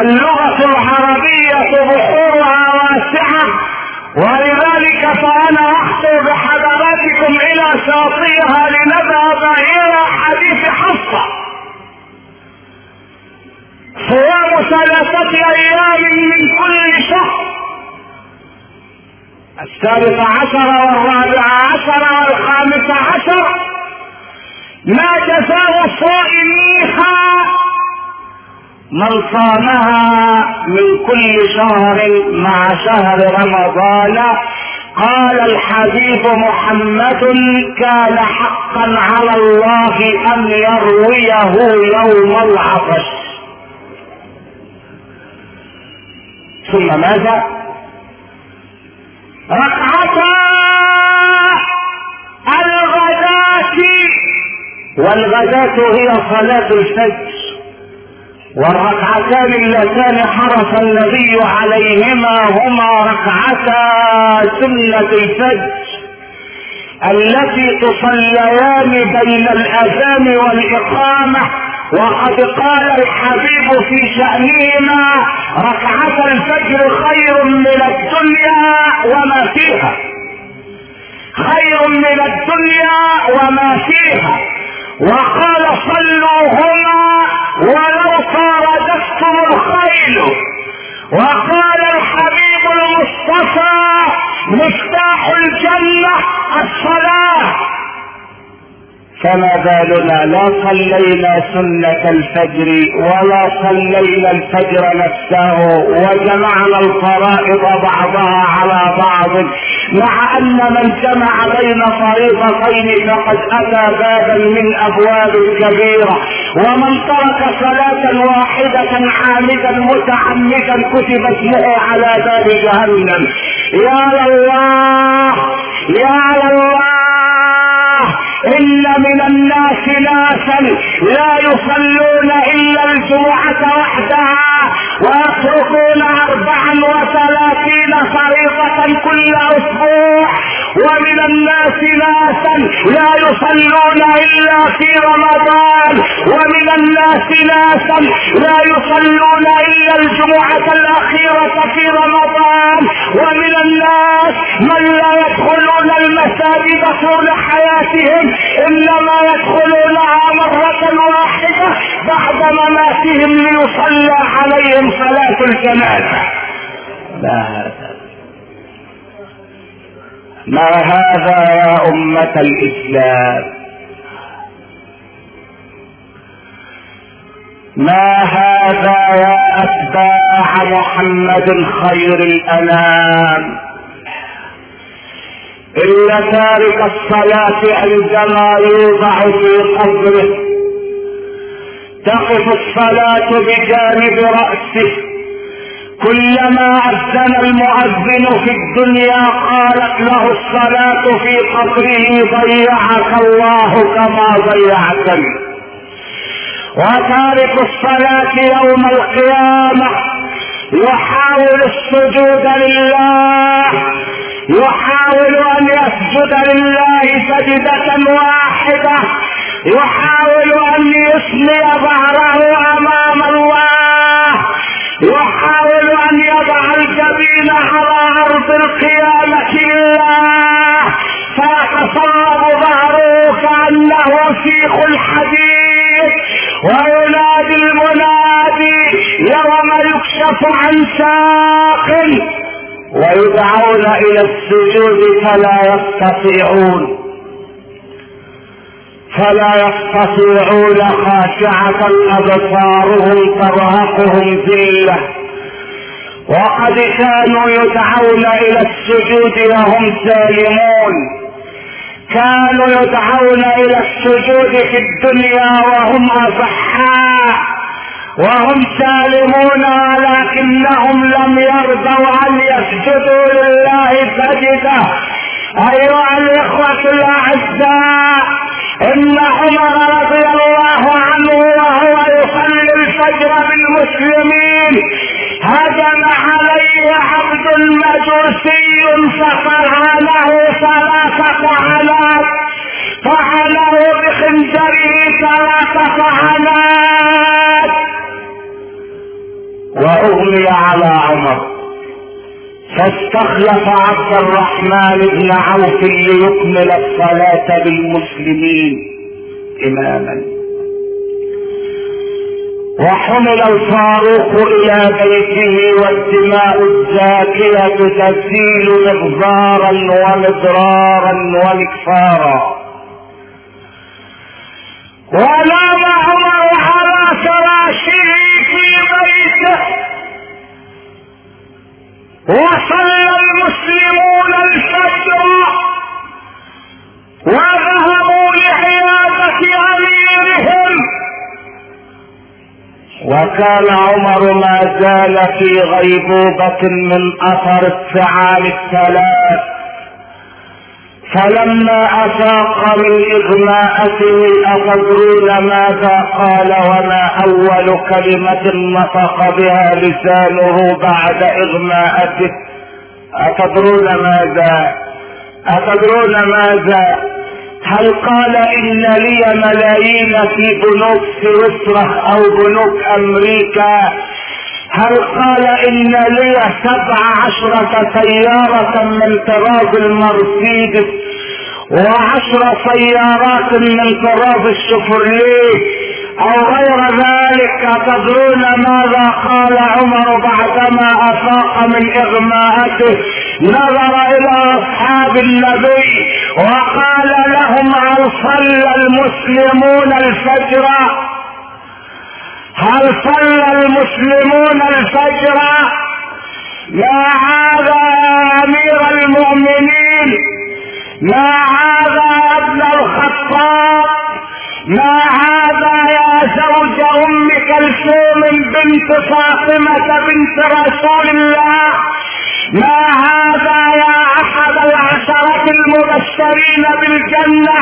[SPEAKER 1] اللغة العربية بحورها واسعة ولذلك فأنا أخطو بحضراتكم إلى شاطئها لنذهب إلى حديث حصة صيام ثلاثة أيام من كل شهر الثالث عشر والرابع عشر والخامس عشر ما جزاء صائميها من صامها من كل شهر مع شهر رمضان قال الحبيب محمد كان حقا على الله ان يرويه يوم العطش ثم ماذا ركعتا الغداة والغداة هي صلاة الفجر والركعتان اللتان حرص النبي عليهما هما ركعتا سنة الفجر التي تصليان بين الاذان والاقامة وقد قال الحبيب في شأنهما ركعة الفجر خير من الدنيا وما فيها خير من الدنيا وما فيها وقال صلوهما ولو فاردتكم الخيل وقال الحبيب المصطفى مفتاح الجنة الصلاة فما بالنا لا صلينا سنة الفجر ولا صلينا الفجر نفسه وجمعنا الفرائض بعضها على بعض مع ان من جمع بين فريضتين فقد اتى بابا من ابواب كبيرة ومن ترك صلاة واحدة عامدا متعمدا كتب اسمه على باب جهنم يا لله يا لله إن من الناس ناسا لا يصلون الا الجمعة وحدها ويتركون اربعا وثلاثين فريضة كل اسبوع ومن الناس ناسا لا يصلون الا في رمضان ومن الناس ناسا لا يصلون الا الجمعة الاخيرة في رمضان ومن الناس من لا يدخلون المساجد طول حياتهم انما يدخلونها مرة واحدة بعد مماتهم ليصلى عليهم صلاة الجنازة ما هذا يا أمة الإسلام ما هذا يا أتباع محمد خير الأنام إلا تارك الصلاة عندما يوضع في قبره تقف الصلاة بجانب رأسه كلما اذن المؤذن في الدنيا قالت له الصلاة في قصره ضيعك الله كما ضيعتني وتارك الصلاة يوم القيامة يحاول السجود لله يحاول ان يسجد لله سجدة واحدة يحاول ان يسمي ظهره امام الله يحاول يضع الجبين على ارض القيامة الله فاعتصاب ظهره كأنه شيخ الحديث وينادي المنادي يوم يكشف عن ساق ويدعون الى السجود فلا يستطيعون فلا يستطيعون خاشعة أبصارهم ترهقهم ذلة وقد كانوا يدعون الى السجود وهم سالمون كانوا يدعون الى السجود في الدنيا وهم اصحاء وهم سالمون ولكنهم لم يرضوا ان يسجدوا لله سجده ايها الاخوه الاعزاء ان عمر رضي الله عنه وهو يصلي الفجر بالمسلمين هجم عليه عبد المجوسي فقر له ثلاثة علام فعله بخنجره ثلاثة علام وأغمي على عمر فاستخلف عبد الرحمن بن عوف ليكمل الصلاة بالمسلمين إماما وحمل الفاروق الى بيته والدماء الزاكية تسيل مغزارا ومضرارا ومكفارا ونام عمر على فراشه في بيته وصلى المسلمون الفجر وذهب وكان عمر ما زال في غيبوبة من أثر السعال الثلاث فلما أفاق من إغماءته أتدرون ماذا قال وما أول كلمة نطق بها لسانه بعد إغماءته أتدرون ماذا أتدرون ماذا هل قال ان لي ملايين في بنوك سويسرا او بنوك امريكا هل قال ان لي سبع عشرة سيارة من طراز المرسيدس وعشر سيارات من طراز الشفرليه او غير ذلك تدرون ماذا قال عمر بعدما افاق من اغماءته نظر الى اصحاب النبي وقال لهم هل صلى المسلمون الفجر هل صلى المسلمون الفجر يا هذا يا امير المؤمنين يا هذا يا ابن الخطاب ما هذا يا زوج ام كلثوم بنت فاطمه بنت رسول الله ما هذا يا احد العشرة المبشرين بالجنة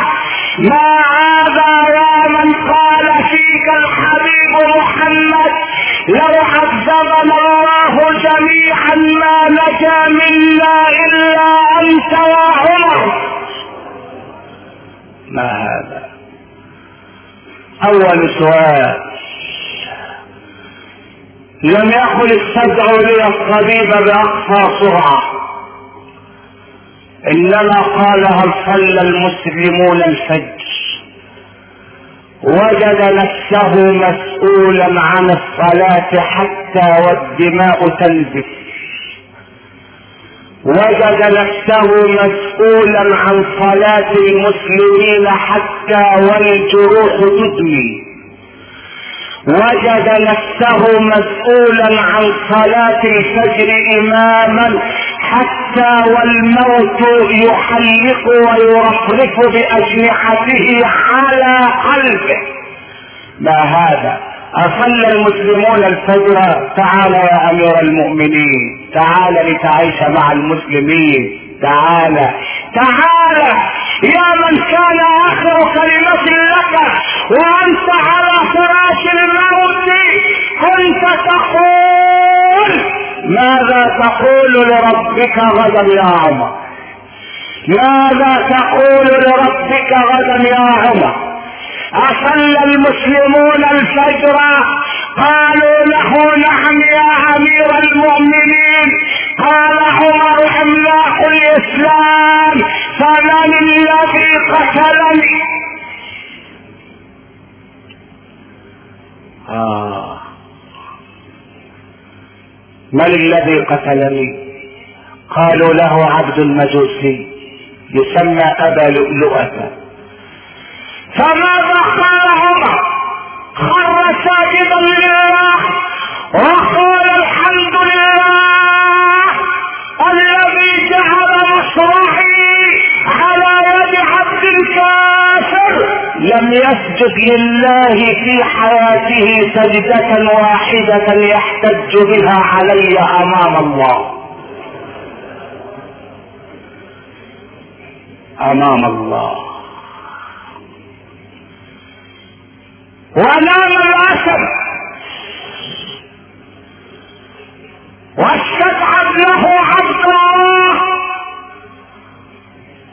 [SPEAKER 1] ما هذا يا من قال فيك الحبيب محمد لو عذبنا الله جميعا ما نجا منا الا انت وعمر ما هذا اول سؤال لم يكن استدعوا لي الطبيب بأقصى سرعة إنما قال هل صلى المسلمون الفجر وجد نفسه مسؤولا عن الصلاة حتى والدماء تنزف وجد نفسه مسؤولا عن صلاة المسلمين حتى والجروح تدمي وجد نفسه مسؤولا عن صلاة الفجر اماما حتى والموت يحلق ويرفرف باجنحته على قلبه ما هذا اصلى المسلمون الفجر تعال يا امير المؤمنين تعال لتعيش مع المسلمين تعالى تعالى يا من كان آخر كلمة لك وأنت على فراش الموت كنت تقول ماذا تقول لربك غدا يا عمر ماذا تقول لربك غدا يا عمر اصلى المسلمون الفجر قالوا له نعم يا امير المؤمنين قال عمر عملاق الاسلام فمن الذي قتلني آه. من الذي قتلني قالوا له عبد المجوسي يسمى ابا لؤلؤه فماذا قال عمر خر ساجدا لله وقال الحمد لله الذي جعل مصرعي على يد عبد الكافر لم يسجد لله في حياته سجدة واحدة يحتج بها علي امام الله امام الله ونام الاسد واستدعى له عبد الله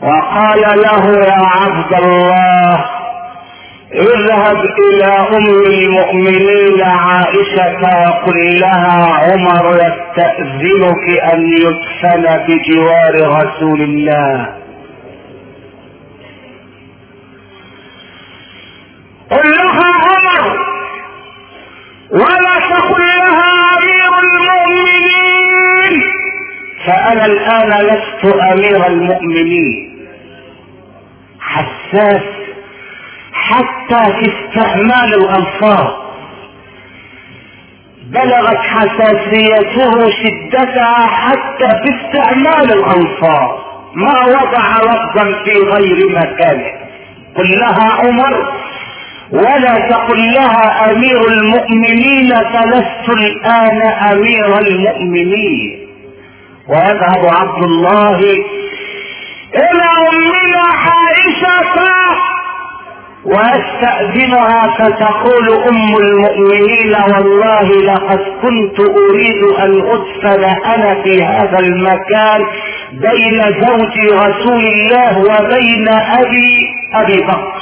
[SPEAKER 1] وقال له يا عبد الله اذهب الى ام المؤمنين عائشة وقل لها عمر يستأذنك ان يدفن بجوار رسول الله قل لها ولا تقل لها امير المؤمنين فانا الان لست امير المؤمنين حساس حتى في استعمال الالفاظ بلغت حساسيته شدتها حتى في استعمال الالفاظ ما وضع لفظا في غير مكانه قل لها عمر ولا تقل لها امير المؤمنين فلست الان امير المؤمنين ويذهب عبد الله الى امنا عائشه ويستأذنها فتقول أم المؤمنين والله لقد كنت أريد أن أدفن أنا في هذا المكان بين زوج رسول الله وبين أبي أبي بكر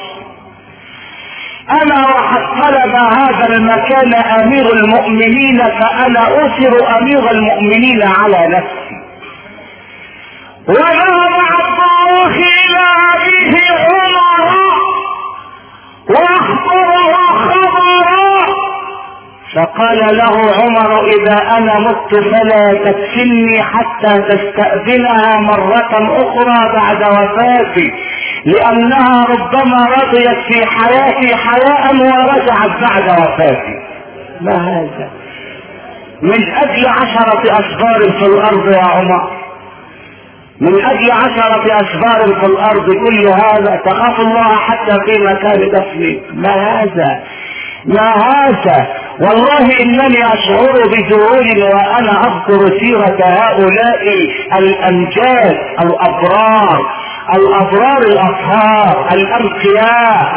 [SPEAKER 1] انا وقد طلب هذا المكان امير المؤمنين فانا اثر امير المؤمنين على نفسي وذهب الطاووس الى ابيه عمر واخبره خبرا فقال له عمر اذا انا مت فلا تدفني حتى تستأذنها مرة اخرى بعد وفاتي لانها ربما رضيت في حياتي حياء ورجعت بعد وفاتي ما هذا من اجل عشرة أشجار في الارض يا عمر من اجل عشرة أشجار في الارض كل هذا تخاف الله حتى في مكان دفنك ما هذا ما هذا والله انني اشعر بذهول وانا اذكر سيرة هؤلاء الامجاد الابرار الابرار الاطهار الامقياء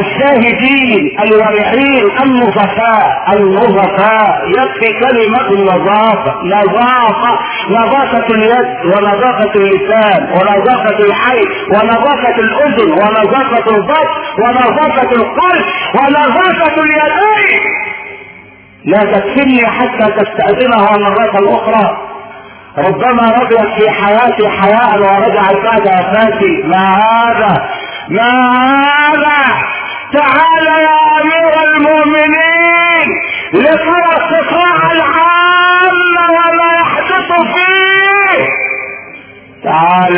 [SPEAKER 1] الشاهدين الورعين النظفاء النظفاء يكفي كلمة النظافة نظافة نظافة اليد ونظافة اللسان ونظافة الحي ونظافة الأذن ونظافة البطن ونظافة القلب ونظافة اليدين لا تكفني حتى تستأذنها مرة أخرى ربما رضيت في حياتي حياء ورجعت بعد وفاتي ما هذا ما هذا تعال يا امير المؤمنين لترى صفاء العام وما يحدث فيه تعال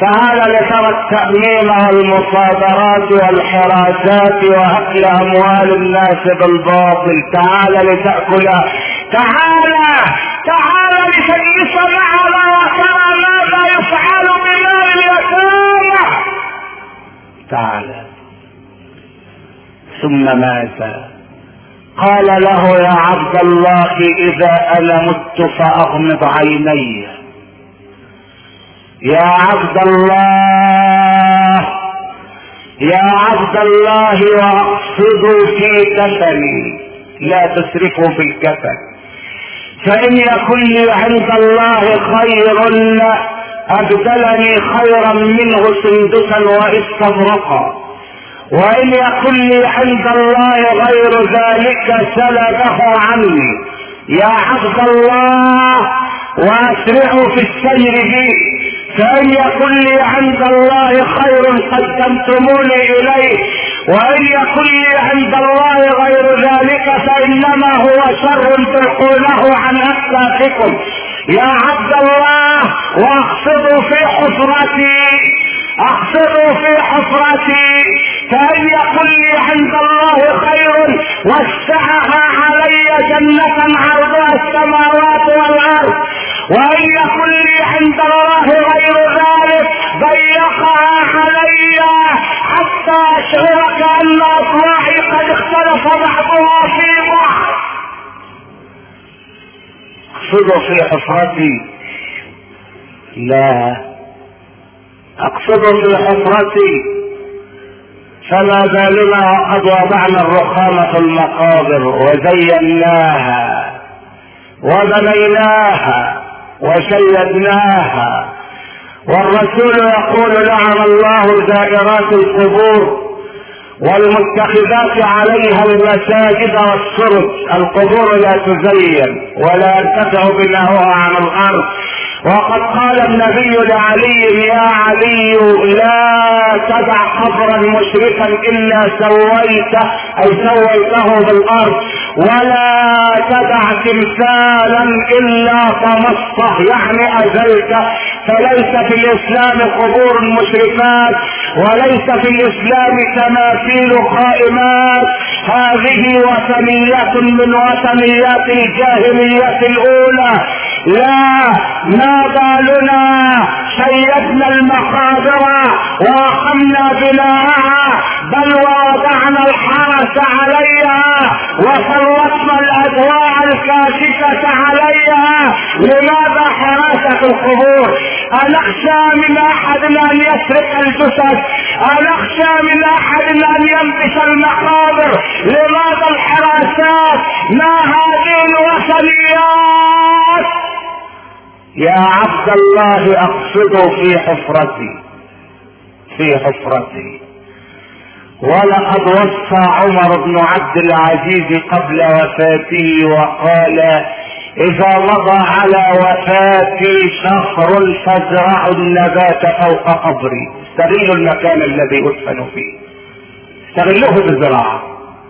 [SPEAKER 1] تعال لترى التأميم والمصادرات والحراسات واكل اموال الناس بالباطل تعال لتأكل تعال تعال لتجلس معنا وترى ماذا يفعل بمال اليتامى تعال ثم مات قال له يا عبد الله إذا أنا مت فأغمض عيني يا عبد الله يا عبد الله واقصدوا في كفني لا تسرفوا في الكفن فإن يكن لي عند الله خير أبدلني خيرا منه سندسا واستبرقا وان يقل لي عند الله غير ذلك سلبه عني يا عبد الله واسرعوا في السير بي فان يقل لي عند الله خير قدمتموني اليه وان يقل لي عند الله غير ذلك فانما هو شر تلقونه عن اخلاقكم يا عبد الله واقصدوا في حفرتي اقصدوا في حفرتي كان يقول لي عند الله خير وسعها علي جنة عرضها السماوات والأرض وأن يقول لي عند الله غير ذلك ضيقها علي حتى أشعر كأن أصبعي قد اختلف بعضها في بعض أقصد في حفرتي لا أقصد في حفرتي فما بالنا قد وضعنا الرخام في المقابر وزيناها وبنيناها وشيدناها والرسول يقول لعن الله زائرات القبور والمتخذات عليها المساجد والسرج القبور لا تزين ولا يرتفع بناؤها عن الارض وقد قال النبي لعلي يا علي لا تدع قبرا مشرفا الا سويته اي سويته بالارض ولا تدع تمثالا الا طمسته يعني ازلته فليس في الاسلام قبور مشرفات وليس في الاسلام تماثيل قائمات هذه وثنيات من وثنيات الجاهلية الاولى لا ما بالنا شيدنا المقابر واقمنا بناءها بل واضعنا الحرس عليها وخلصنا الاضواء الكاشفة عليها لماذا حراسة القبور أنخشى من احد أن يسرق الجثث أنخشى من احد أن يلبس المقابر لماذا الحراسات ما هذه الوثنيات يا عبد الله أقصد في حفرتي في حفرتي ولقد وصى عمر بن عبد العزيز قبل وفاته وقال اذا مضى على وفاتي شهر فازرعوا النبات فوق قبري استغلوا المكان الذي ادفن فيه استغلوه في الزراعه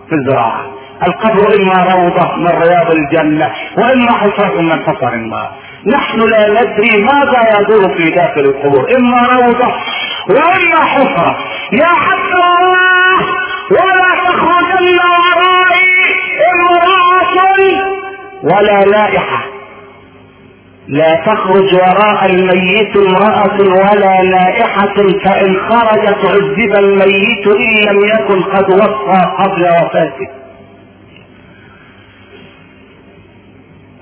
[SPEAKER 1] في الزراعه القبر اما روضه من رياض الجنه واما حصار من حصار النار نحن لا ندري ماذا يدور في داخل القبور اما روضه واما حفره يا عبد الله من ورائي امرأة ولا لائحة لا تخرج وراء الميت امرأة ولا لائحة فإن خرجت عذب الميت إن لم يكن قد وصى قبل وفاته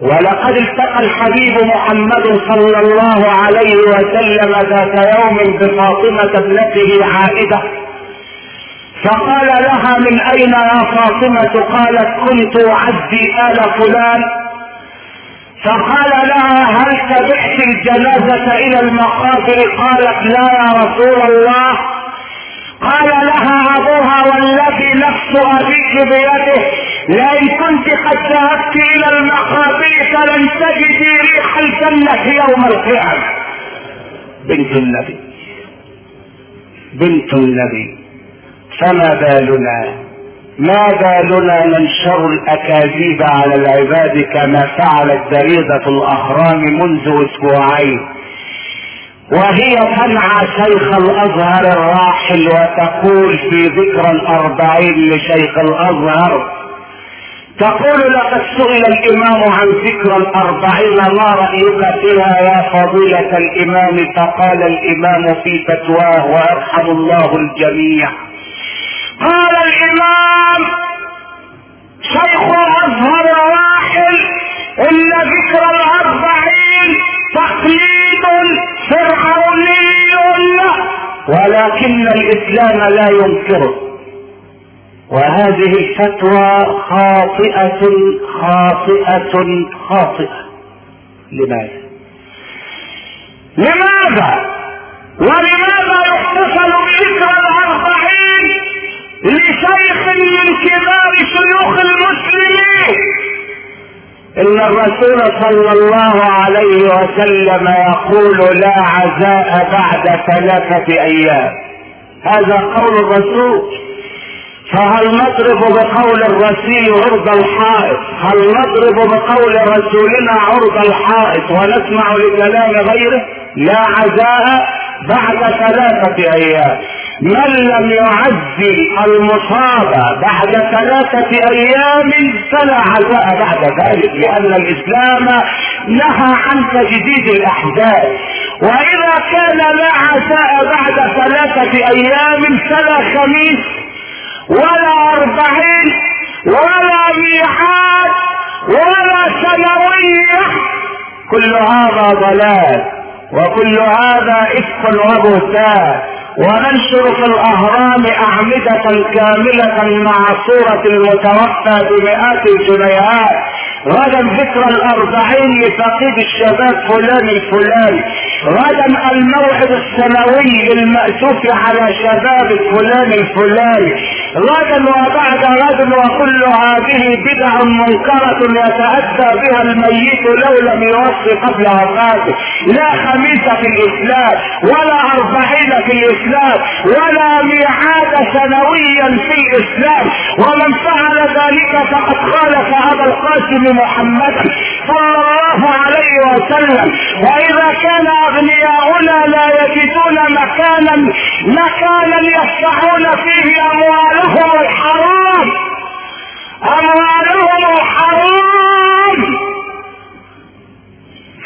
[SPEAKER 1] ولقد التقى الحبيب محمد صلى الله عليه وسلم ذات يوم بفاطمة ابنته عائدة فقال لها من اين يا فاطمة قالت كنت اعدي ال فلان فقال لها هل تبعت الجنازة الى المقابر قالت لا يا رسول الله قال لها ابوها والذي نفس ابيك بيده لئن كنت قد ذهبت الى المقابر فلن تجدي ريح الجنة يوم القيامة بنت النبي بنت النبي فما بالنا ما بالنا ننشر الاكاذيب على العباد كما فعلت جريدة الاهرام منذ اسبوعين وهي تنعى شيخ الازهر الراحل وتقول في ذكرى الاربعين لشيخ الازهر تقول لقد سئل الامام عن ذكرى الاربعين ما رايك فيها يا فضيلة الامام فقال الامام في فتواه وارحم الله الجميع قال الامام شيخ الازهر الراحل ان ذكر الاربعين تقليد فرعوني له ولكن الاسلام لا ينكره وهذه الفتوى خاطئة خاطئة خاطئة لماذا؟ لماذا؟ ولماذا يحتفل بذكر لشيخ من كبار شيوخ المسلمين ان الرسول صلى الله عليه وسلم يقول لا عزاء بعد ثلاثة ايام هذا قول الرسول فهل نضرب بقول الرسول عرض الحائط هل نضرب بقول رسولنا عرض الحائط ونسمع لكلام غيره لا عزاء بعد ثلاثة ايام من لم يعزي المصاب بعد ثلاثة ايام فلا عزاء بعد ذلك لان الاسلام نهى عن تجديد الأحزاب واذا كان لا عزاء بعد ثلاثة ايام فلا خميس ولا أربعين ولا ميعاد ولا سنوية كل هذا ضلال وكل هذا إفق وبهتان وننشر في الأهرام أعمدة كاملة مع صورة المتوفى بمئات الجنيهات غدا ذكرى الاربعين لفقيد الشباب فلان الفلاني غدا الموعد السنوي للمأسوف على شباب فلان الفلاني غدا وبعد غد وكل هذه بدع منكرة يتأدى بها الميت لو لم يوصي قبل وفاته لا خميس في الاسلام ولا اربعين في الاسلام ولا ميعاد سنويا في الاسلام ومن فعل ذلك فقد خالف ابا القاسم محمد صلى الله عليه وسلم واذا كان اغنياؤنا لا يجدون مكانا مكانا يفتحون فيه اموالهم الحرام اموالهم الحرام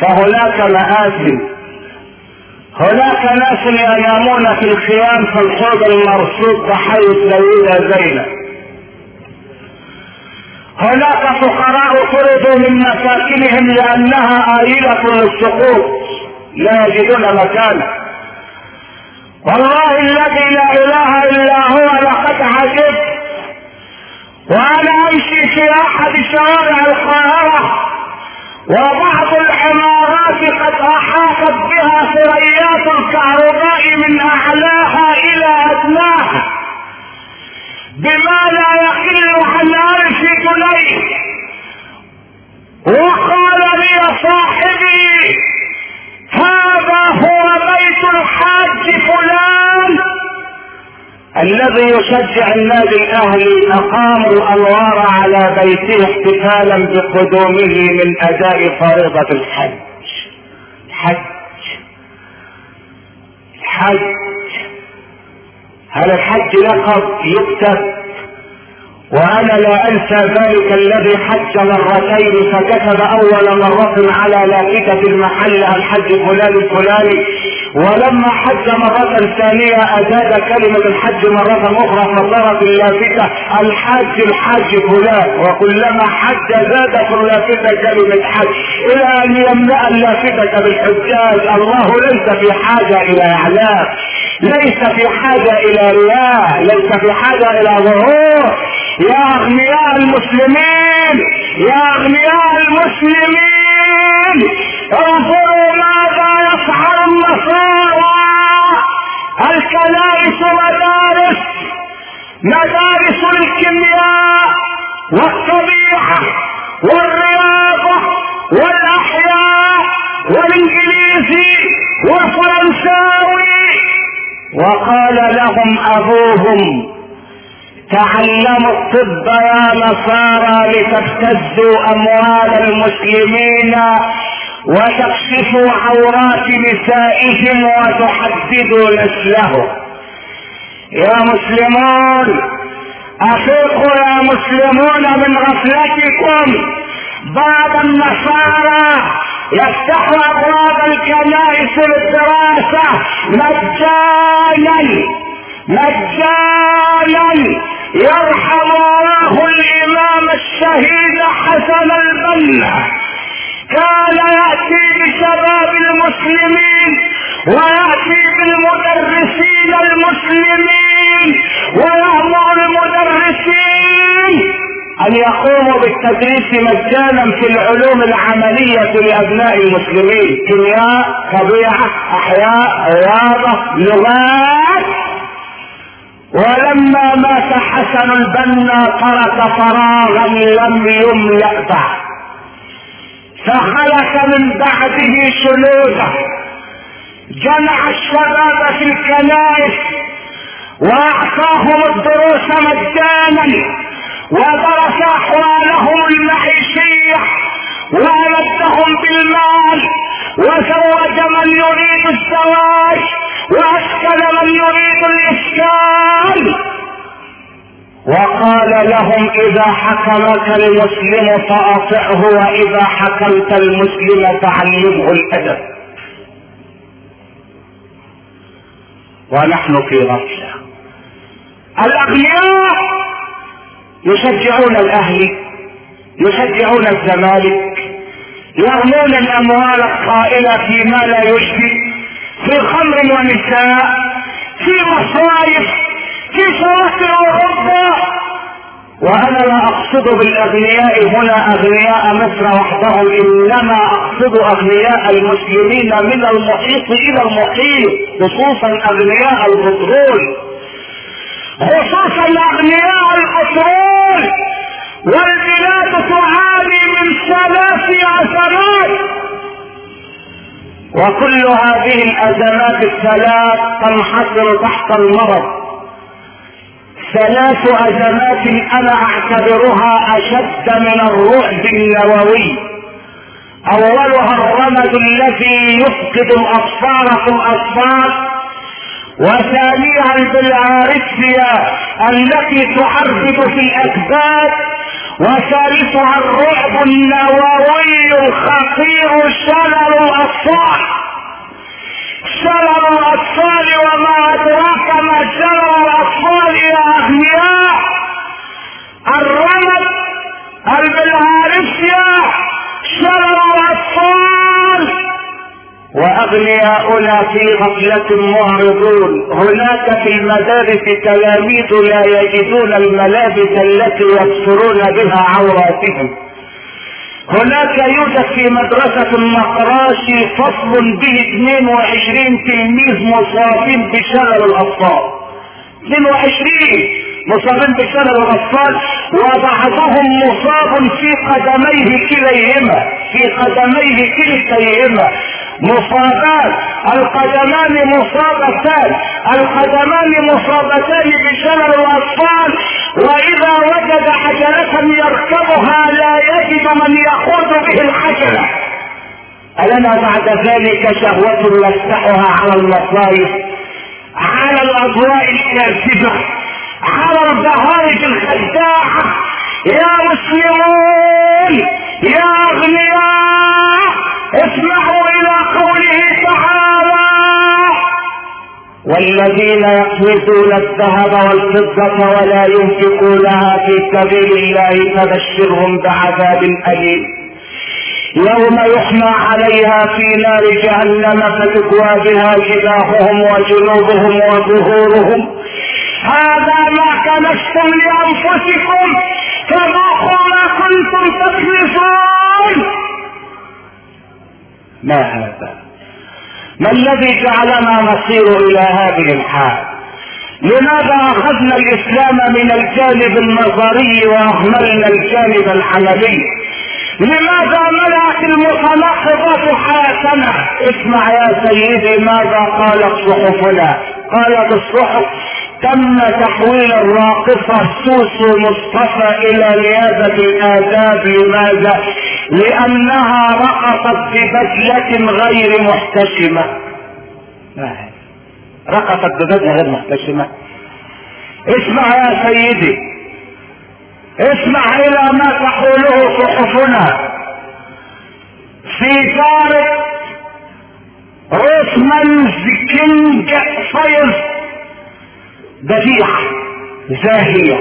[SPEAKER 1] فهناك مآسي هناك ناس ينامون في الخيام في الحوض المرصود تحيط ليلة زينب هناك فقراء خرجوا من مساكنهم لانها آيلة للسقوط لا يجدون مكانا والله الذي لا اله الا هو لقد عجبت وانا امشي في احد شوارع القاهرة وبعض العمارات قد احاطت بها ثريات الكهرباء من اعلاها الى ادناها بما لا يقل عن عرش كليه وقال لي صاحبي هذا هو بيت الحاج فلان الذي يشجع النادي الاهلي اقاموا انوار على بيته احتفالا بقدومه من اداء فريضه الحج الحج الحج هل الحج لقب يكتب وانا لا انسى ذلك الذي حج مرتين فكتب اول مرة على لافتة المحل الحج فلان الفلاني ولما حج مرة ثانية ازاد كلمة الحج مرة اخرى فصارت اللافتة الحج الحج فلان وكلما حج زاد في اللافتة كلمة حج الى ان يملأ اللافتة بالحجاج الله ليس في حاجة الى اعلام ليس في حاجة الى الله ليس في حاجة الى ظهور يا اغنياء المسلمين يا اغنياء المسلمين انظروا ماذا يفعل النصارى الكنائس مدارس مدارس الكيمياء والطبيعة والرياضة والاحياء والانجليزي والفرنسي وقال لهم ابوهم تعلموا الطب يا نصارى لتبتزوا اموال المسلمين وتكشفوا عورات نسائهم وتحددوا نسلهم يا مسلمون افيقوا يا مسلمون من غفلتكم بعض النصارى يفتح ابواب الكنائس للدراسه مجانا مجانا يرحم الله الامام الشهيد حسن البنا كان ياتي بشباب المسلمين وياتي بالمدرسين المسلمين ويامر المدرسين ان يقوموا بالتدريس مجانا في العلوم العملية لابناء المسلمين كيمياء طبيعة احياء رياضة لغات ولما مات حسن البنا ترك فراغا لم يملأ بعد فخلق من بعده شنوده جمع الشباب في الكنائس واعطاهم الدروس مجانا ودرس احوالهم المعيشية وأمدهم بالمال وزوج من يريد الزواج وأسكن من يريد الإسكان وقال لهم إذا حكمك المسلم فأطعه وإذا حكمت المسلم فعلمه الأدب ونحن في غفلة الأغنياء يشجعون الاهلي يشجعون الزمالك يغنون الاموال الطائلة فيما لا يشفي في خمر ونساء في مصايف في شواطئ اوروبا وانا لا اقصد بالاغنياء هنا اغنياء مصر وحدهم انما اقصد اغنياء المسلمين من المحيط الى المحيط خصوصا اغنياء البترول خصوصا اغنياء البترول يقول والبلاد تعاني من ثلاث عشرات وكل هذه الازمات الثلاث تنحصر تحت المرض ثلاث ازمات انا اعتبرها اشد من الرعب النووي اولها الرمد الذي يفقد الاطفال في الاطفال وثانيا بالعارفية التي تحرض في الأكباد وثالثها الرعب النووي الخطير شلل الأطفال شلل الأطفال وما أدراك ما شلل الأطفال أغنياؤنا في غفلة معرضون هناك في المدارس تلاميذ لا يجدون الملابس التي يبصرون بها عوراتهم هناك يوجد في مدرسة النقراشي فصل به 22 تلميذ مصابين بشلل الأطفال 22 مصابين بشلل الاطفال وبعضهم مصاب في قدميه كليهما في قدميه كلتيهما مصابات القدمان مصابتان القدمان مصابتان بشلل الاطفال واذا وجد عجلة يركبها لا يجد من يقود به العجلة ألنا بعد ذلك شهوة نفتحها على المصايف على الأضواء الكاذبة على البهارج الخداعة يا مسلمون يا أغنياء اسمعوا الى قوله تعالى والذين يكنزون الذهب والفضة ولا ينفقونها في سبيل الله فبشرهم بعذاب أليم يوم يحمى عليها في نار جهنم فتكوى بها جباههم وجنوبهم وظهورهم هذا ما كنستم لأنفسكم كما كنتم تكنزون ما هذا ما الذي جعلنا نصير الى هذه الحال لماذا اخذنا الاسلام من الجانب النظري واهملنا الجانب العملي لماذا ملأت المتناقضات حياتنا اسمع يا سيدي ماذا قالت صحفنا قالت الصحف تم تحويل الراقصة سوسو مصطفى الى نيابة الاداب لماذا لانها رقصت ببدلة غير محتشمة رقصت ببدلة غير محتشمة اسمع يا سيدي اسمع الى ما تقوله صحفنا في فارق روسمان كينج فيرست ذبيحة زاهية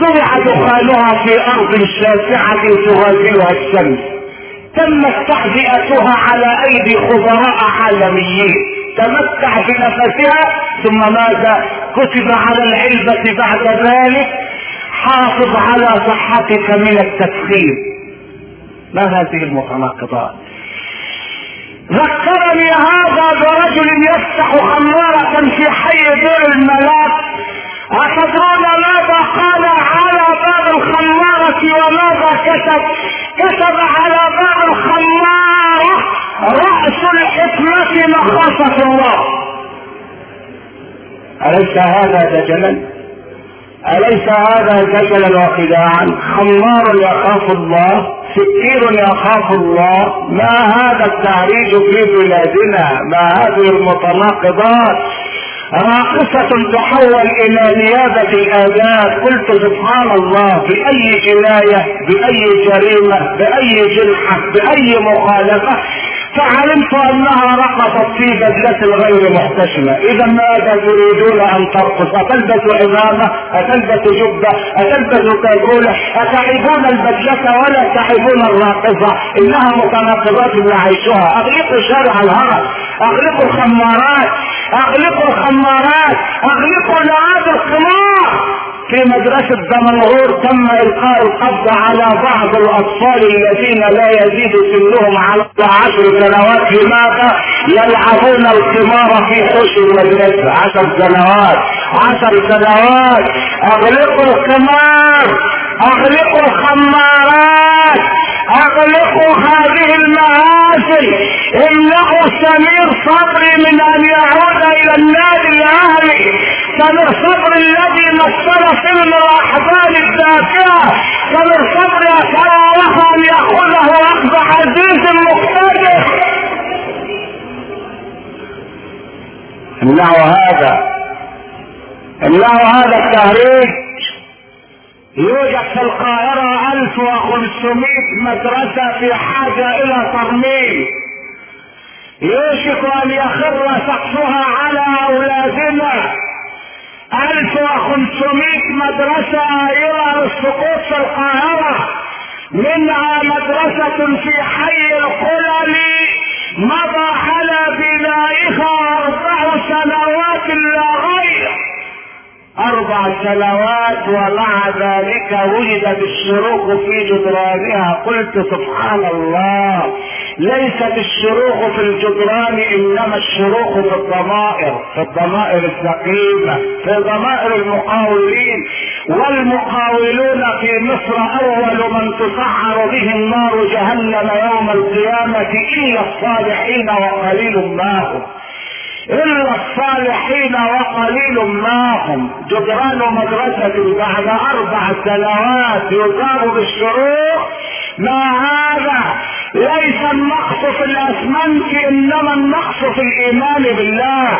[SPEAKER 1] زرع دخانها في ارض شاسعة تغازلها الشمس تمت تعبئتها على ايدي خبراء عالميين تمتع بنفسها ثم ماذا كتب على العلبة بعد ذلك حافظ على صحتك من التدخين ما هذه المتناقضات ذكرني هذا برجل يفتح خمارة في حي دير الملاك أتدرون ماذا قال على باب الخمارة وماذا كتب كتب على باب الخمارة رأس الحكمة مخافة الله أليس هذا دجلا أليس هذا دجلا وخداعا خمار يخاف الله سكين يخاف الله ما هذا التعريج في بلادنا ما هذه المتناقضات راقصة تحول الى نيابة الاداب قلت سبحان الله بأي جناية بأي جريمة بأي جنحة بأي مخالفة فعلمت انها رقصت في بدلة غير محتشمة اذا ماذا يريدون ان ترقص اتلبس عمامة اتلبس جبة اتلبس كابولة اتعبون البدلة ولا تعبون الراقصة انها متناقضات يعيشها اغلقوا شارع الهرم اغلقوا الخمارات اغلقوا الخمارات اغلقوا لعاب الخمار في مدرسة دمنهور تم القاء القبض على بعض الاطفال الذين لا يزيد سنهم على عشر سنوات لماذا يلعبون القمار في حوش المدرسة عشر سنوات عشر سنوات اغلقوا القمار اغلقوا الخمارات اغلقوا هذه المآسي املأوا سمير صبري من ان يعود الى النادي الاهلي سمير صبري الذي مثل سلم الاحزان الدافئة سمير صبري اتراوح ان ياخذه اخذ عزيز مقتدر امنعوا هذا
[SPEAKER 2] امنعوا هذا التهريج
[SPEAKER 1] يوجد في القاهرة 1500 مدرسة في حاجة إلى ترميم يوشك أن يخر سقفها على أولادنا 1500 مدرسة إلى السقوط في القاهرة منها مدرسة في حي القلل مضى على بنائها أربع سنوات لا غير أربع سنوات ومع ذلك وجدت الشروق في جدرانها قلت سبحان الله ليست الشروق في الجدران إنما الشروق في الضمائر في الضمائر الثقيلة في ضمائر المقاولين والمقاولون في مصر أول من تسعر بهم نار جهنم يوم القيامة إلا الصالحين وقليل ما هم إلا الصالحين وقليل معهم جدران مدرستي بعد أربع سنوات يصاب بالشروع ما هذا ليس النقص في الأسمنت إنما النقص في الإيمان بالله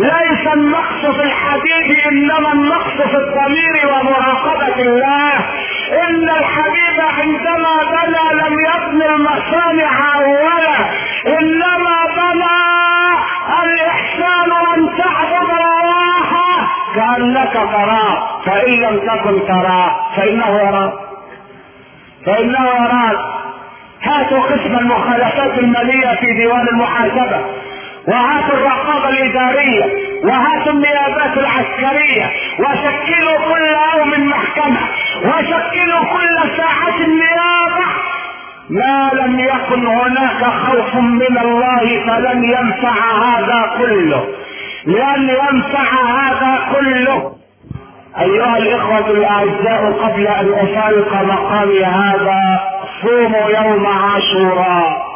[SPEAKER 1] ليس النقص في الحديد إنما النقص في الضمير ومراقبة الله إن الحبيب عندما بنى لم يبني المصانع أولا إنما كأنك تراه فإن لم تكن تراه فإنه يراك فإنه يراك هاتوا قسم المخالفات المالية في ديوان المحاسبة وهاتوا الرقابة الإدارية وهاتوا النيابات العسكرية وشكلوا كل يوم محكمة وشكلوا كل ساعة نيابة ما لم يكن هناك خوف من الله فلن ينفع هذا كله لن ينفع هذا كله أيها الإخوة الأعزاء قبل أن أفارق مقامي هذا صوموا يوم عاشوراء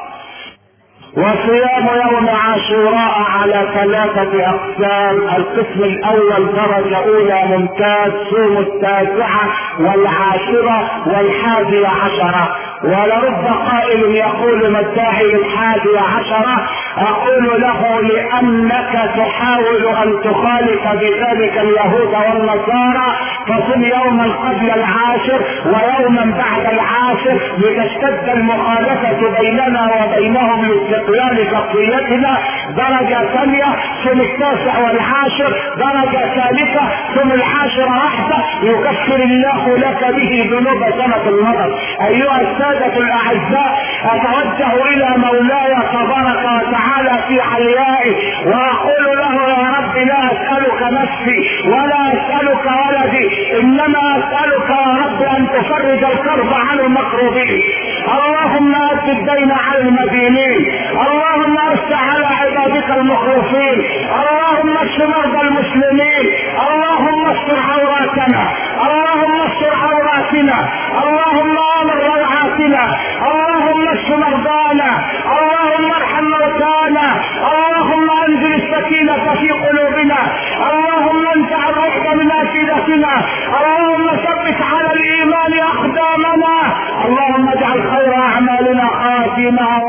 [SPEAKER 1] وصيام يوم عاشوراء على ثلاثة أقسام القسم الأول درجة أولى ممتاز صوم التاسعة والعاشرة والحادية عشرة ولرب قائل يقول متاعي الحادي عشرة أقول له لأنك تحاول أن تخالف بذلك اليهود والنصارى فصل يوما قبل العاشر ويوما بعد العاشر لتشتد المخالفة بيننا وبينهم لاستقلال شخصيتنا درجة ثانية ثم التاسع والعاشر درجة ثالثة ثم العاشرة واحدة يكفر الله لك به ذنوب سنة المطر أيها السادة سادة الاعزاء اتوجه الى مولاي تبارك وتعالى في حيائي واقول له يا رب لا اسألك نفسي ولا اسألك ولدي انما اسألك يا رب ان تفرج الكرب عن المكروبين اللهم أرد الدين على المدينين اللهم افتح على عبادك المخلصين اللهم اشف مرضى المسلمين اللهم استر عوراتنا اللهم استر عوراتنا اللهم بلادنا اللهم اشف مرضانا اللهم ارحم موتانا اللهم انزل السكينة في قلوبنا اللهم انزع الرحمة من افئدتنا اللهم ثبت على الايمان اقدامنا اللهم اجعل خير اعمالنا خاتمة